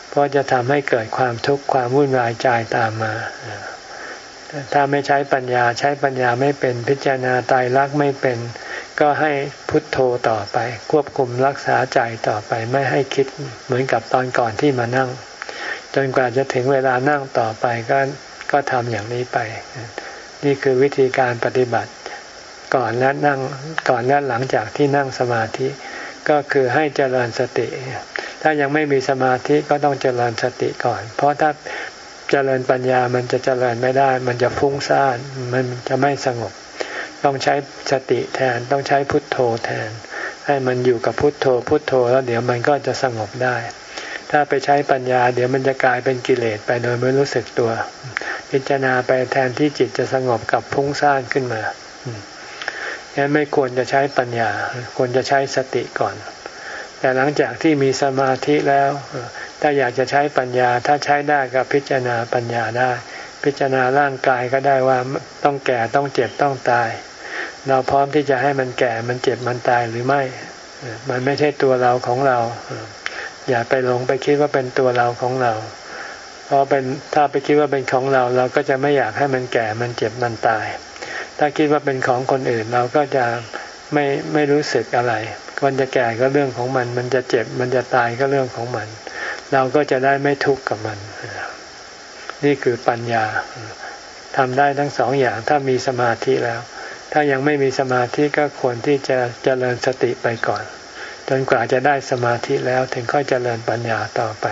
เพราะจะทำให้เกิดความทุกข์ความวุ่นวายใจตามมา ถ้าไม่ใช้ปัญญาใช้ปัญญาไม่เป็นพิจารณาตายรักไม่เป็น ก็ให้พุทโธต่อไป ควบคุมรักษาใจต่อไปไม่ให้คิดเหมือนกับตอนก่อนที่มานั่ง จนกว่าจะถึงเวลานั่งต่อไปก็ก็ทำอย่างนี้ไป นี่คือวิธีการปฏิบัติ ก่อนและนั่งก่อนและหลังจากที่นั่งสมาธิ ก็คือให้เจริญสติ ถ้ายังไม่มีสมาธิก็ต้องเจริญสติก่อน เพราะถ้า เจริญปัญญามันจะเจริญไม่ได้ มันจะฟุ้งซ่านมันจะไม่สงบ ต้องใช้สติแทนต้องใช้พุทโธแทน ให้มันอยู่กับพุทโธ พุทโธแล้วเดี๋ยวมันก็จะสงบได้ ถ้าไปใช้ปัญญา เดี๋ยวมันจะกลายเป็นกิเลสไปโดยไม่รู้สึกตัว พิจารณาไปแทนที่จิตจะสงบกับพุ่งซ่านขึ้นมางั้นไม่ควรจะใช้ปัญญา ควรจะใช้สติก่อน แต่หลังจากที่มีสมาธิแล้ว ถ้าอยากจะใช้ปัญญาถ้าใช้ได้ก็พิจารณาปัญญาได้ พิจารณาร่างกายก็ได้ว่าต้องแก่ต้องเจ็บต้องตาย เราพร้อมที่จะให้มันแก่มันเจ็บมันตายหรือไม่ มันไม่ใช่ตัวเราของเรา อย่าไปหลงไปคิดว่าเป็นตัวเราของเรา เพราะเป็นถ้าไปคิดว่าเป็นของเรา เราก็จะไม่อยากให้มันแก่มันเจ็บมันตาย ถ้าคิดว่าเป็นของคนอื่นเราก็จะไม่ไม่รู้สึกอะไรมันจะแก่ก็เรื่องของมัน มันจะเจ็บ มันจะตายก็เรื่องของมัน เราก็จะได้ไม่ทุกข์กับมัน นี่คือปัญญาทำได้ทั้งสองอย่างถ้ามีสมาธิแล้ว ถ้ายังไม่มีสมาธิก็ควรที่จะเจริญสติไปก่อน จนกว่าจะได้สมาธิแล้วถึงค่อยเจริญปัญญาต่อไป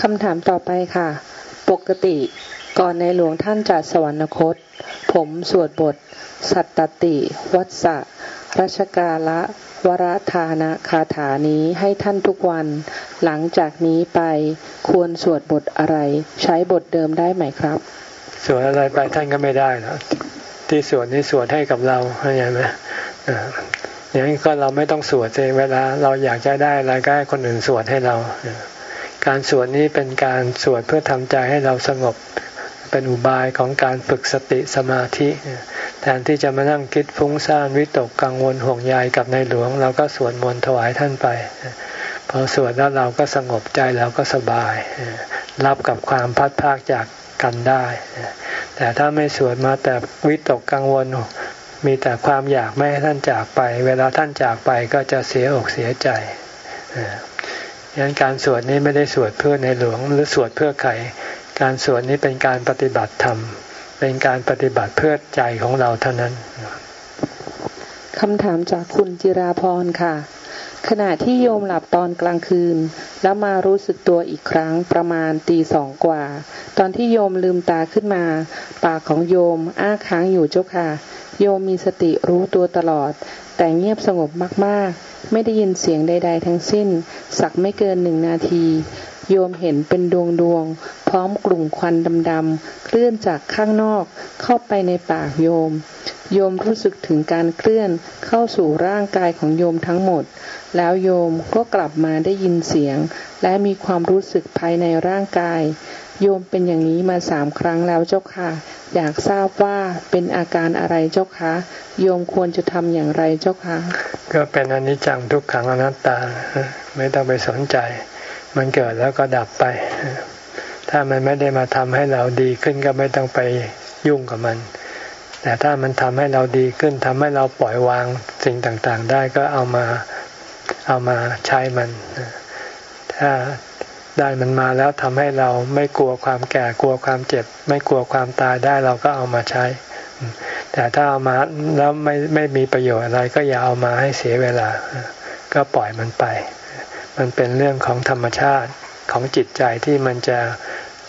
คำถามต่อไปค่ะ ปกติก่อนในหลวงท่านจัดสวรรคต ผมสวดบท สัตตติ วัสะรัชกาละ วรธานะคาถานี้ให้ท่านทุกวัน หลังจากนี้ไปควรสวดบทอะไร ใช้บทเดิมได้ไหมครับ สวดอะไรไปท่านก็ไม่ได้แล้วที่สวดนี้สวดให้กับเราเข้าใจไหมอย่างนี้ก็เราไม่ต้องสวดเองเวลา เราอยากจะได้อะไรก็ให้คนอื่นสวดให้เรา การสวดนี้เป็นการสวดเพื่อทำใจให้เราสงบ เป็นอุบายของการฝึกสติสมาธิแทนที่จะมานั่งคิดฟุ้งซ่านวิตกกังวลห่วงใยกับในหลวง เราก็สวดมนต์ถวายท่านไป พอสวดแล้วเราก็สงบใจเราก็สบาย รับกับความพัดพากจากกันได้ แต่ถ้าไม่สวดมาแต่วิตกกังวลมีแต่ความอยากไม่ให้ท่านจากไป เวลาท่านจากไปก็จะเสียอกเสียใจดังนั้นการสวดนี้ไม่ได้สวดเพื่อในหลวงหรือสวดเพื่อใคร การสวดนี้เป็นการปฏิบัติธรรม เป็นการปฏิบัติเพื่อใจของเราเท่านั้นคำถามจากคุณจิราพรค่ะ ขณะที่โยมหลับตอนกลางคืน แล้วมารู้สึกตัวอีกครั้งประมาณตีสองกว่า ตอนที่โยมลืมตาขึ้นมา ปากของโยมอ้าค้างอยู่เจ้าค่ะ โยมมีสติรู้ตัวตลอด แต่เงียบสงบมากๆ ไม่ได้ยินเสียงใด ๆ ทั้งสิ้น สักไม่เกินหนึ่งนาที โยมเห็นเป็นดวงดวง พร้อมกลุ่มควันดำๆเคลื่อนจากข้างนอกเข้าไปในปากโยม โยมรู้สึกถึงการเคลื่อนเข้าสู่ร่างกายของโยมทั้งหมด แล้วโยมก็กลับมาได้ยินเสียง และมีความรู้สึกภายในร่างกาย โยมเป็นอย่างนี้มาสามครั้งแล้วเจ้าค่ะ อยากทราบว่าเป็นอาการอะไรเจ้าคะโยมควรจะทำอย่างไรเจ้าคะก็เป็นอนิจจังทุกขังอนัตตา ไม่ต้องไปสนใจ มันเกิดแล้วก็ดับไป ถ้ามันไม่ได้มาทำให้เราดีขึ้นก็ไม่ต้องไปยุ่งกับมัน แต่ถ้ามันทำให้เราดีขึ้นทำให้เราปล่อยวางสิ่งต่างๆ ได้ก็เอามาเอามาใช้มัน ถ้า ได้มันมาแล้วทำให้เราไม่กลัวความแก่กลัวความเจ็บ ไม่กลัวความตายได้เราก็เอามาใช้ แต่ถ้าเอามาแล้วไม่ไม่มีประโยชน์อะไรก็อย่าเอามาให้เสียเวลา ก็ปล่อยมันไป มันเป็นเรื่องของธรรมชาติของจิตใจที่มันจะ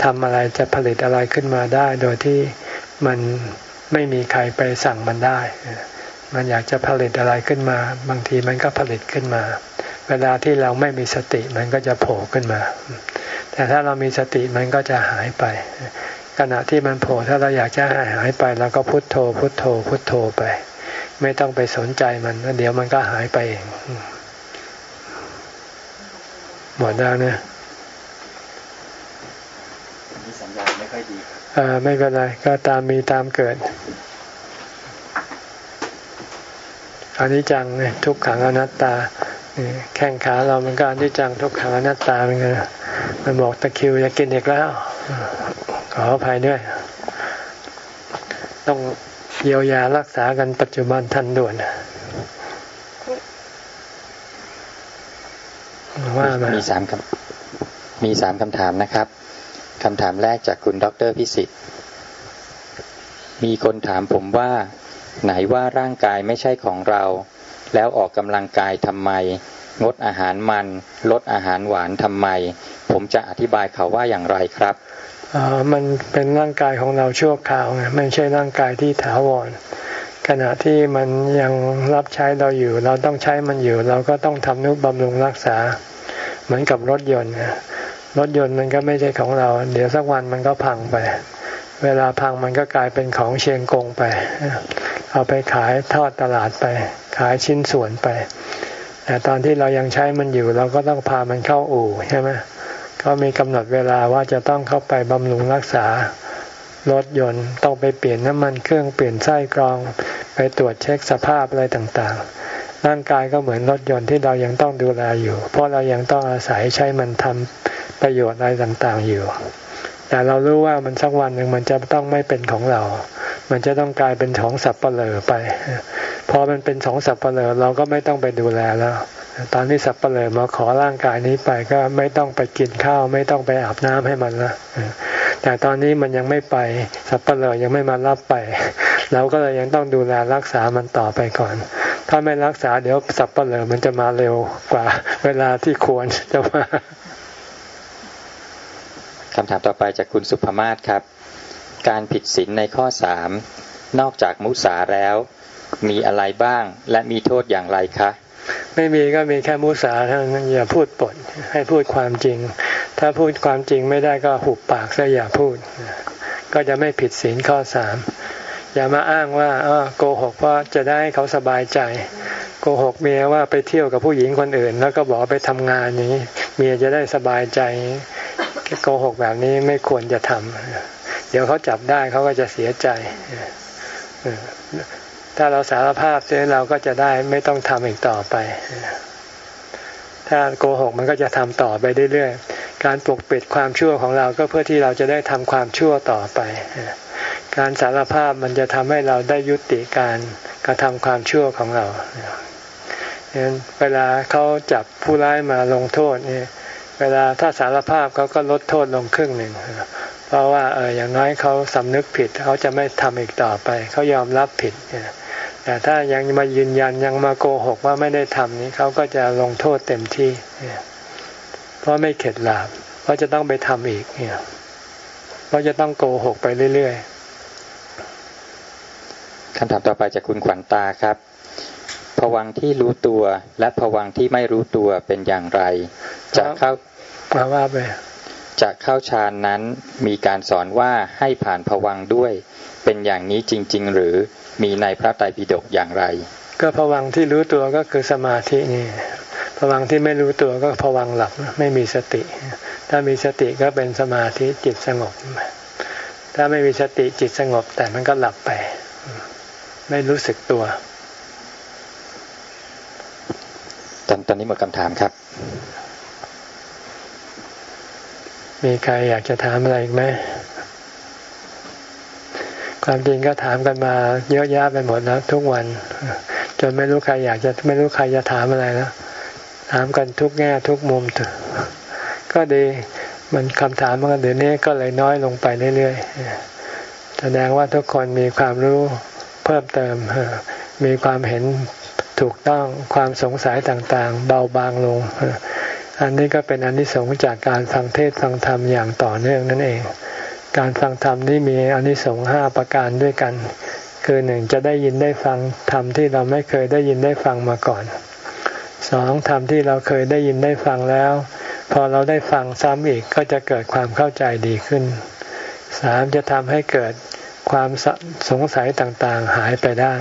ทำอะไรจะผลิตอะไรขึ้นมาได้ โดยที่มันไม่มีใครไปสั่งมันได้ มันอยากจะผลิตอะไรขึ้นมา บางทีมันก็ผลิตขึ้นมา เวลาที่เราไม่มีสติมันก็จะโผล่ขึ้นมา แต่ถ้าเรามีสติมันก็จะหายไป ขณะที่มันโผล่ถ้าเราอยากจะหายหายไปเราก็พุโทโธ พุโทโธ พุโทโธไป ไม่ต้องไปสนใจมันเดี๋ยวมันก็หายไปเองหมดแล้วนะมีสัญญาณไม่ค่อยดีอ่าไม่เป็นไรก็ตามมีตามเกิด อนนี้จังเนี่ยทุกขังอนัตตาแข้งขาเรามันก็อนิจจังทุกขังอนัตตาเหมือนกันมันบอกตะคิวจะกินอีกแล้ว ขออภัยด้วย ต้องเยียวยารักษากันปัจจุบันทันด่วนว่ามีสามคำมีสามคำถามนะครับคำถามแรกจากคุณดรพิสิทธิ์ มีคนถามผมว่า ไหนว่าร่างกายไม่ใช่ของเรา แล้วออกกำลังกายทำไม งดอาหารมัน ลดอาหารหวานทำไม ผมจะอธิบายเขาว่าอย่างไรครับอมันเป็นร่างกายของเราชั่วคราวไงไม่ใช่ร่างกายที่ถาวร ขณะที่มันยังรับใช้เราอยู่ เราต้องใช้มันอยู่ เราก็ต้องทำนุบำรุงรักษา เหมือนกับรถยนต์รถยนต์มันก็ไม่ใช่ของเรา เดี๋ยวสักวันมันก็พังไป เวลาพังมันก็กลายเป็นของเชียงกงไป เอาไปขายทอดตลาดไป ขายชิ้นส่วนไป แต่ตอนที่เรายังใช้มันอยู่ เราก็ต้องพามันเข้าอู่ใช่ไหมก็มีกำหนดเวลาว่าจะต้องเข้าไปบำรุงรักษารถยนต์ต้องไปเปลี่ยนน้ำมันเครื่องเปลี่ยนไส้กรอง ไปตรวจเช็คสภาพอะไรต่างๆ ร่างกายก็เหมือนรถยนต์ที่เรายังต้องดูแลอยู่ เพราะเรายังต้องอาศัยใช้มันทำประโยชน์อะไรต่างๆอยู่ แต่เรารู้ว่ามันสักวันหนึ่งมันจะต้องไม่เป็นของเรา มันจะต้องกลายเป็นของสับเปลือไป พอมันเป็นสองสับเปลือเราก็ไม่ต้องไปดูแลแล้ว ตอนที่สับเปลือมาขอร่างกายนี้ไปก็ไม่ต้องไปกินข้าว ไม่ต้องไปอาบน้ำให้มันละแต่ตอนนี้มันยังไม่ไปสับเปลือยังไม่มารับไป เราก็เลยยังต้องดูแลรักษามันต่อไปก่อน ถ้าไม่รักษาเดี๋ยวสับเปลือมันจะมาเร็วกว่า เวลาที่ควรจะมา คำถามต่อไปจากคุณสุภมาศครับ การผิดศีลในข้อสามนอกจากมุสาแล้ว มีอะไรบ้างและมีโทษอย่างไรคะ ไม่มีก็มีแค่มุสาเท่านั้นอย่าพูดปดให้พูดความจริง ถ้าพูดความจริงไม่ได้ก็หุบปากซะอย่าพูด ก็จะไม่ผิดศีลข้อสามอย่ามาอ้างว่าโกหกเพราะจะได้เขาสบายใจ โกหกเมียว่าไปเที่ยวกับผู้หญิงคนอื่น แล้วก็บอกไปทำงานอย่างนี้เมียจะได้สบายใจโกหกแบบนี้ไม่ควรจะทำเดี๋ยวเขาจับได้เขาก็จะเสียใจถ้าเราสารภาพเสียเราก็จะได้ไม่ต้องทำอีกต่อไป ถ้าโกหกมันก็จะทำต่อไปเรื่อยๆการปกปิดความชั่วของเราก็เพื่อที่เราจะได้ทำความชั่วต่อไปการสารภาพมันจะทำให้เราได้ยุติการกระทำความชั่วของเรา เวลาเขาจับผู้ร้ายมาลงโทษนี่เวลาถ้าสารภาพเขาก็ลดโทษลงครึ่งหนึ่ง เพราะว่าเอออย่างน้อยเขาสำนึกผิดเขาจะไม่ทำอีกต่อไป เขายอมรับผิดแต่ถ้ายังมายืนยันยังมาโกหกว่าไม่ได้ทำนี้เขาก็จะลงโทษเต็มที่ เพราะไม่เข็ดหลาบเพราะจะต้องไปทำอีกเนี่ยเพราะจะต้องโกหกไปเรื่อยๆคำถามต่อไปจากคุณขวัญตาครับ ผวังที่รู้ตัว และผวังที่ไม่รู้ตัวเป็นอย่างไร จะเข้ามาว่าไปจะเข้าฌานนั้นมีการสอนว่าให้ผ่านผวังด้วย เป็นอย่างนี้จริง ๆ หรือมีในพระไตรปิฎกอย่างไร ก็ผวังที่รู้ตัวก็คือสมาธินี่ผวังที่ไม่รู้ตัวก็ผวังหลับไม่มีสติ ถ้ามีสติก็เป็นสมาธิจิตสงบ ถ้าไม่มีสติจิตสงบ แต่มันก็หลับไป ไม่รู้สึกตัว ตอนตอนนี้หมดคำถามครับ มีใครอยากจะถามอะไรอีกไหมความจริงก็ถามกันมาเยอะแยะไปหมดแล้วทุกวัน จนไม่รู้ใครอยากจะไม่รู้ใครจะถามอะไรแล้วถามกันทุกแง่ทุกมุมก็ดีมันคำถามมันเดี๋ยวนี้ก็เลยน้อยลงไปเรื่อยๆแสดงว่าทุกคนมีความรู้เพิ่มเติมมีความเห็น ถูกต้องความสงสัยต่างๆ เบาบางลง อันนี้ก็เป็นอนนิสงส์จากการฟังเทศฟังธรรมอย่างต่อเนื่องนั่นเอง การฟังธรรมนี่มีอนนิสงส์ห้าประการด้วยกัน คือหนึ่งจะได้ยินได้ฟังธรรมที่เราไม่เคยได้ยินได้ฟังมาก่อนสองธรรมที่เราเคยได้ยินได้ฟังแล้ว พอเราได้ฟังซ้ำอีกก็จะเกิดความเข้าใจดีขึ้นสามจะทำให้เกิดความสงสัยต่างๆหายไปได้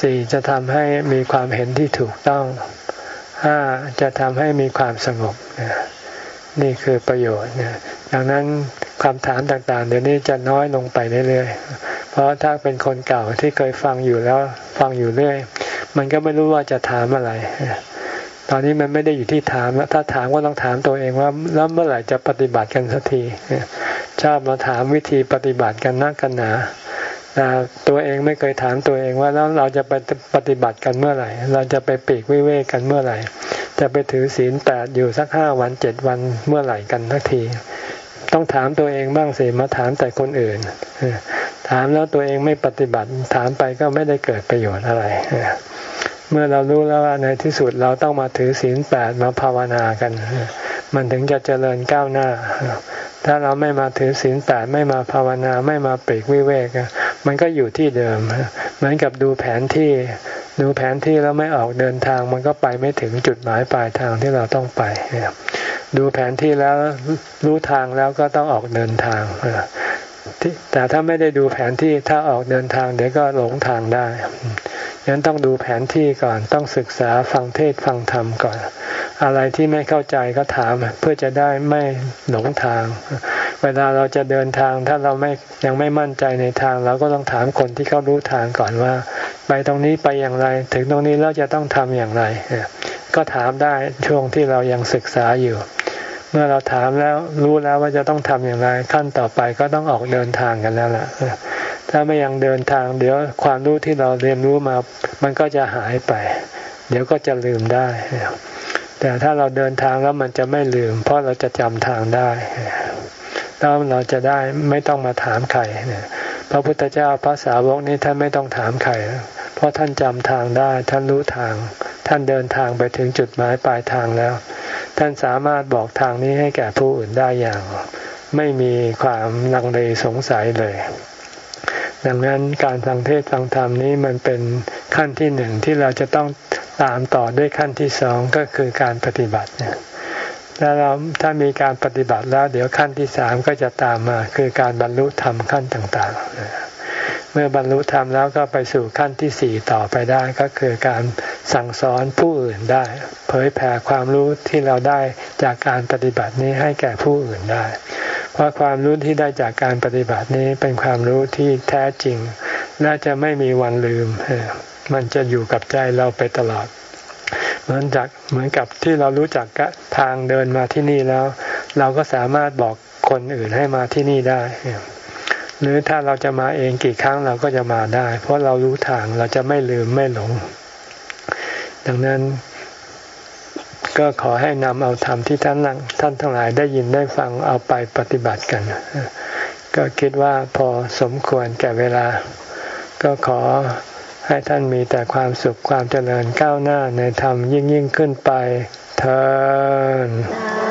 สี่จะทำให้มีความเห็นที่ถูกต้องห้าจะทำให้มีความสงบนี่คือประโยชน์ดังนั้นความถามต่างๆ เดี๋ยวนี้จะน้อยลงไปเรื่อยๆ เพราะถ้าเป็นคนเก่าที่เคยฟังอยู่แล้วฟังอยู่เรื่อย มันก็ไม่รู้ว่าจะถามอะไร ตอนนี้มันไม่ได้อยู่ที่ถามแล้วถ้าถามก็ต้องถามตัวเองว่าแล้วเมื่อไหร่จะปฏิบัติกันสักทีชอบมาถามวิธีปฏิบัติกันนักกันหนา แต่ตัวเองไม่เคยถามตัวเองว่าแล้วเราจะไปปฏิบัติกันเมื่อไหร่ เราจะไปปีกวิเวกกันเมื่อไหร่ จะไปถือศีลแปดอยู่สักห้าวันเจ็ดวันเมื่อไหร่กันทักที ต้องถามตัวเองบ้างสิมาถามแต่คนอื่น ถามแล้วตัวเองไม่ปฏิบัติถามไปก็ไม่ได้เกิดประโยชน์อะไร เมื่อเรารู้แล้วว่าในที่สุดเราต้องมาถือศีลแปดมาภาวนากัน มันถึงจะเจริญก้าวหน้า ถ้าเราไม่มาถือศีลแปดไม่มาภาวนาไม่มาปีกวิเวก มันก็อยู่ที่เดิม เหมือนกับดูแผนที่ ดูแผนที่แล้วไม่ออกเดินทาง มันก็ไปไม่ถึงจุดหมายปลายทางที่เราต้องไป ดูแผนที่แล้วรู้ทางแล้วก็ต้องออกเดินทางแต่ถ้าไม่ได้ดูแผนที่ถ้าออกเดินทางเดี๋ยวก็หลงทางได้ ยันต้องดูแผนที่ก่อนต้องศึกษาฟังเทศฟังธรรมก่อน อะไรที่ไม่เข้าใจก็ถามเพื่อจะได้ไม่หลงทาง เวลาเราจะเดินทางถ้าเราไม่ยังไม่มั่นใจในทางเราก็ต้องถามคนที่เขารู้ทางก่อนว่า ไปตรงนี้ไปอย่างไร ถึงตรงนี้เราจะต้องทำอย่างไร ก็ถามได้ช่วงที่เรายังศึกษาอยู่ เมื่อเราถามแล้วรู้แล้วว่าจะต้องทำอย่างไร ขั้นต่อไปก็ต้องออกเดินทางกันแล้วล่ะ ถ้าไม่ยังเดินทาง เดี๋ยวความรู้ที่เราเรียนรู้มา มันก็จะหายไป เดี๋ยวก็จะลืมได้ แต่ถ้าเราเดินทางแล้วมันจะไม่ลืม เพราะเราจะจำทางได้แล้วเราจะได้ไม่ต้องมาถามใครพระพุทธเจ้าพระสาวกนี้ท่านไม่ต้องถามใครเพราะท่านจำทางได้ ท่านรู้ทาง ท่านเดินทางไปถึงจุดหมายปลายทางแล้ว ท่านสามารถบอกทางนี้ให้แก่ผู้อื่นได้อย่าง ไม่มีความลังเลสงสัยเลย ดังนั้นการฟังเทศฟังธรรมนี้มันเป็นขั้นที่หนึ่งที่เราจะต้องตามต่อด้วยขั้นที่สองก็คือการปฏิบัติเนี่ยถ้าเราถ้ามีการปฏิบัติแล้ว เดี๋ยวขั้นที่สามก็จะตามมา คือการบรรลุธรรมขั้นต่างๆ เมื่อบรรลุธรรมแล้วก็ไปสู่ขั้นที่สี่ต่อไปได้ก็คือการสั่งสอนผู้อื่นได้ เผยแผ่ความรู้ที่เราได้จากการปฏิบัตินี้ให้แก่ผู้อื่นได้ เพราะความรู้ที่ได้จากการปฏิบัตินี้เป็นความรู้ที่แท้จริงและจะไม่มีวันลืม มันจะอยู่กับใจเราไปตลอด เหมือนจากเหมือนกับที่เรารู้จักทางเดินมาที่นี่แล้ว เราก็สามารถบอกคนอื่นให้มาที่นี่ได้หรือถ้าเราจะมาเองกี่ครั้งเราก็จะมาได้ เพราะเรารู้ทางเราจะไม่ลืมไม่หลง ดังนั้น ก็ขอให้นำเอาธรรมที่ท่านท่านทั้งหลายได้ยินได้ฟังเอาไปปฏิบัติกัน ก็คิดว่าพอสมควรแก่เวลา ก็ขอให้ท่านมีแต่ความสุขความเจริญก้าวหน้าในธรรมยิ่งยิ่งขึ้นไปเธอ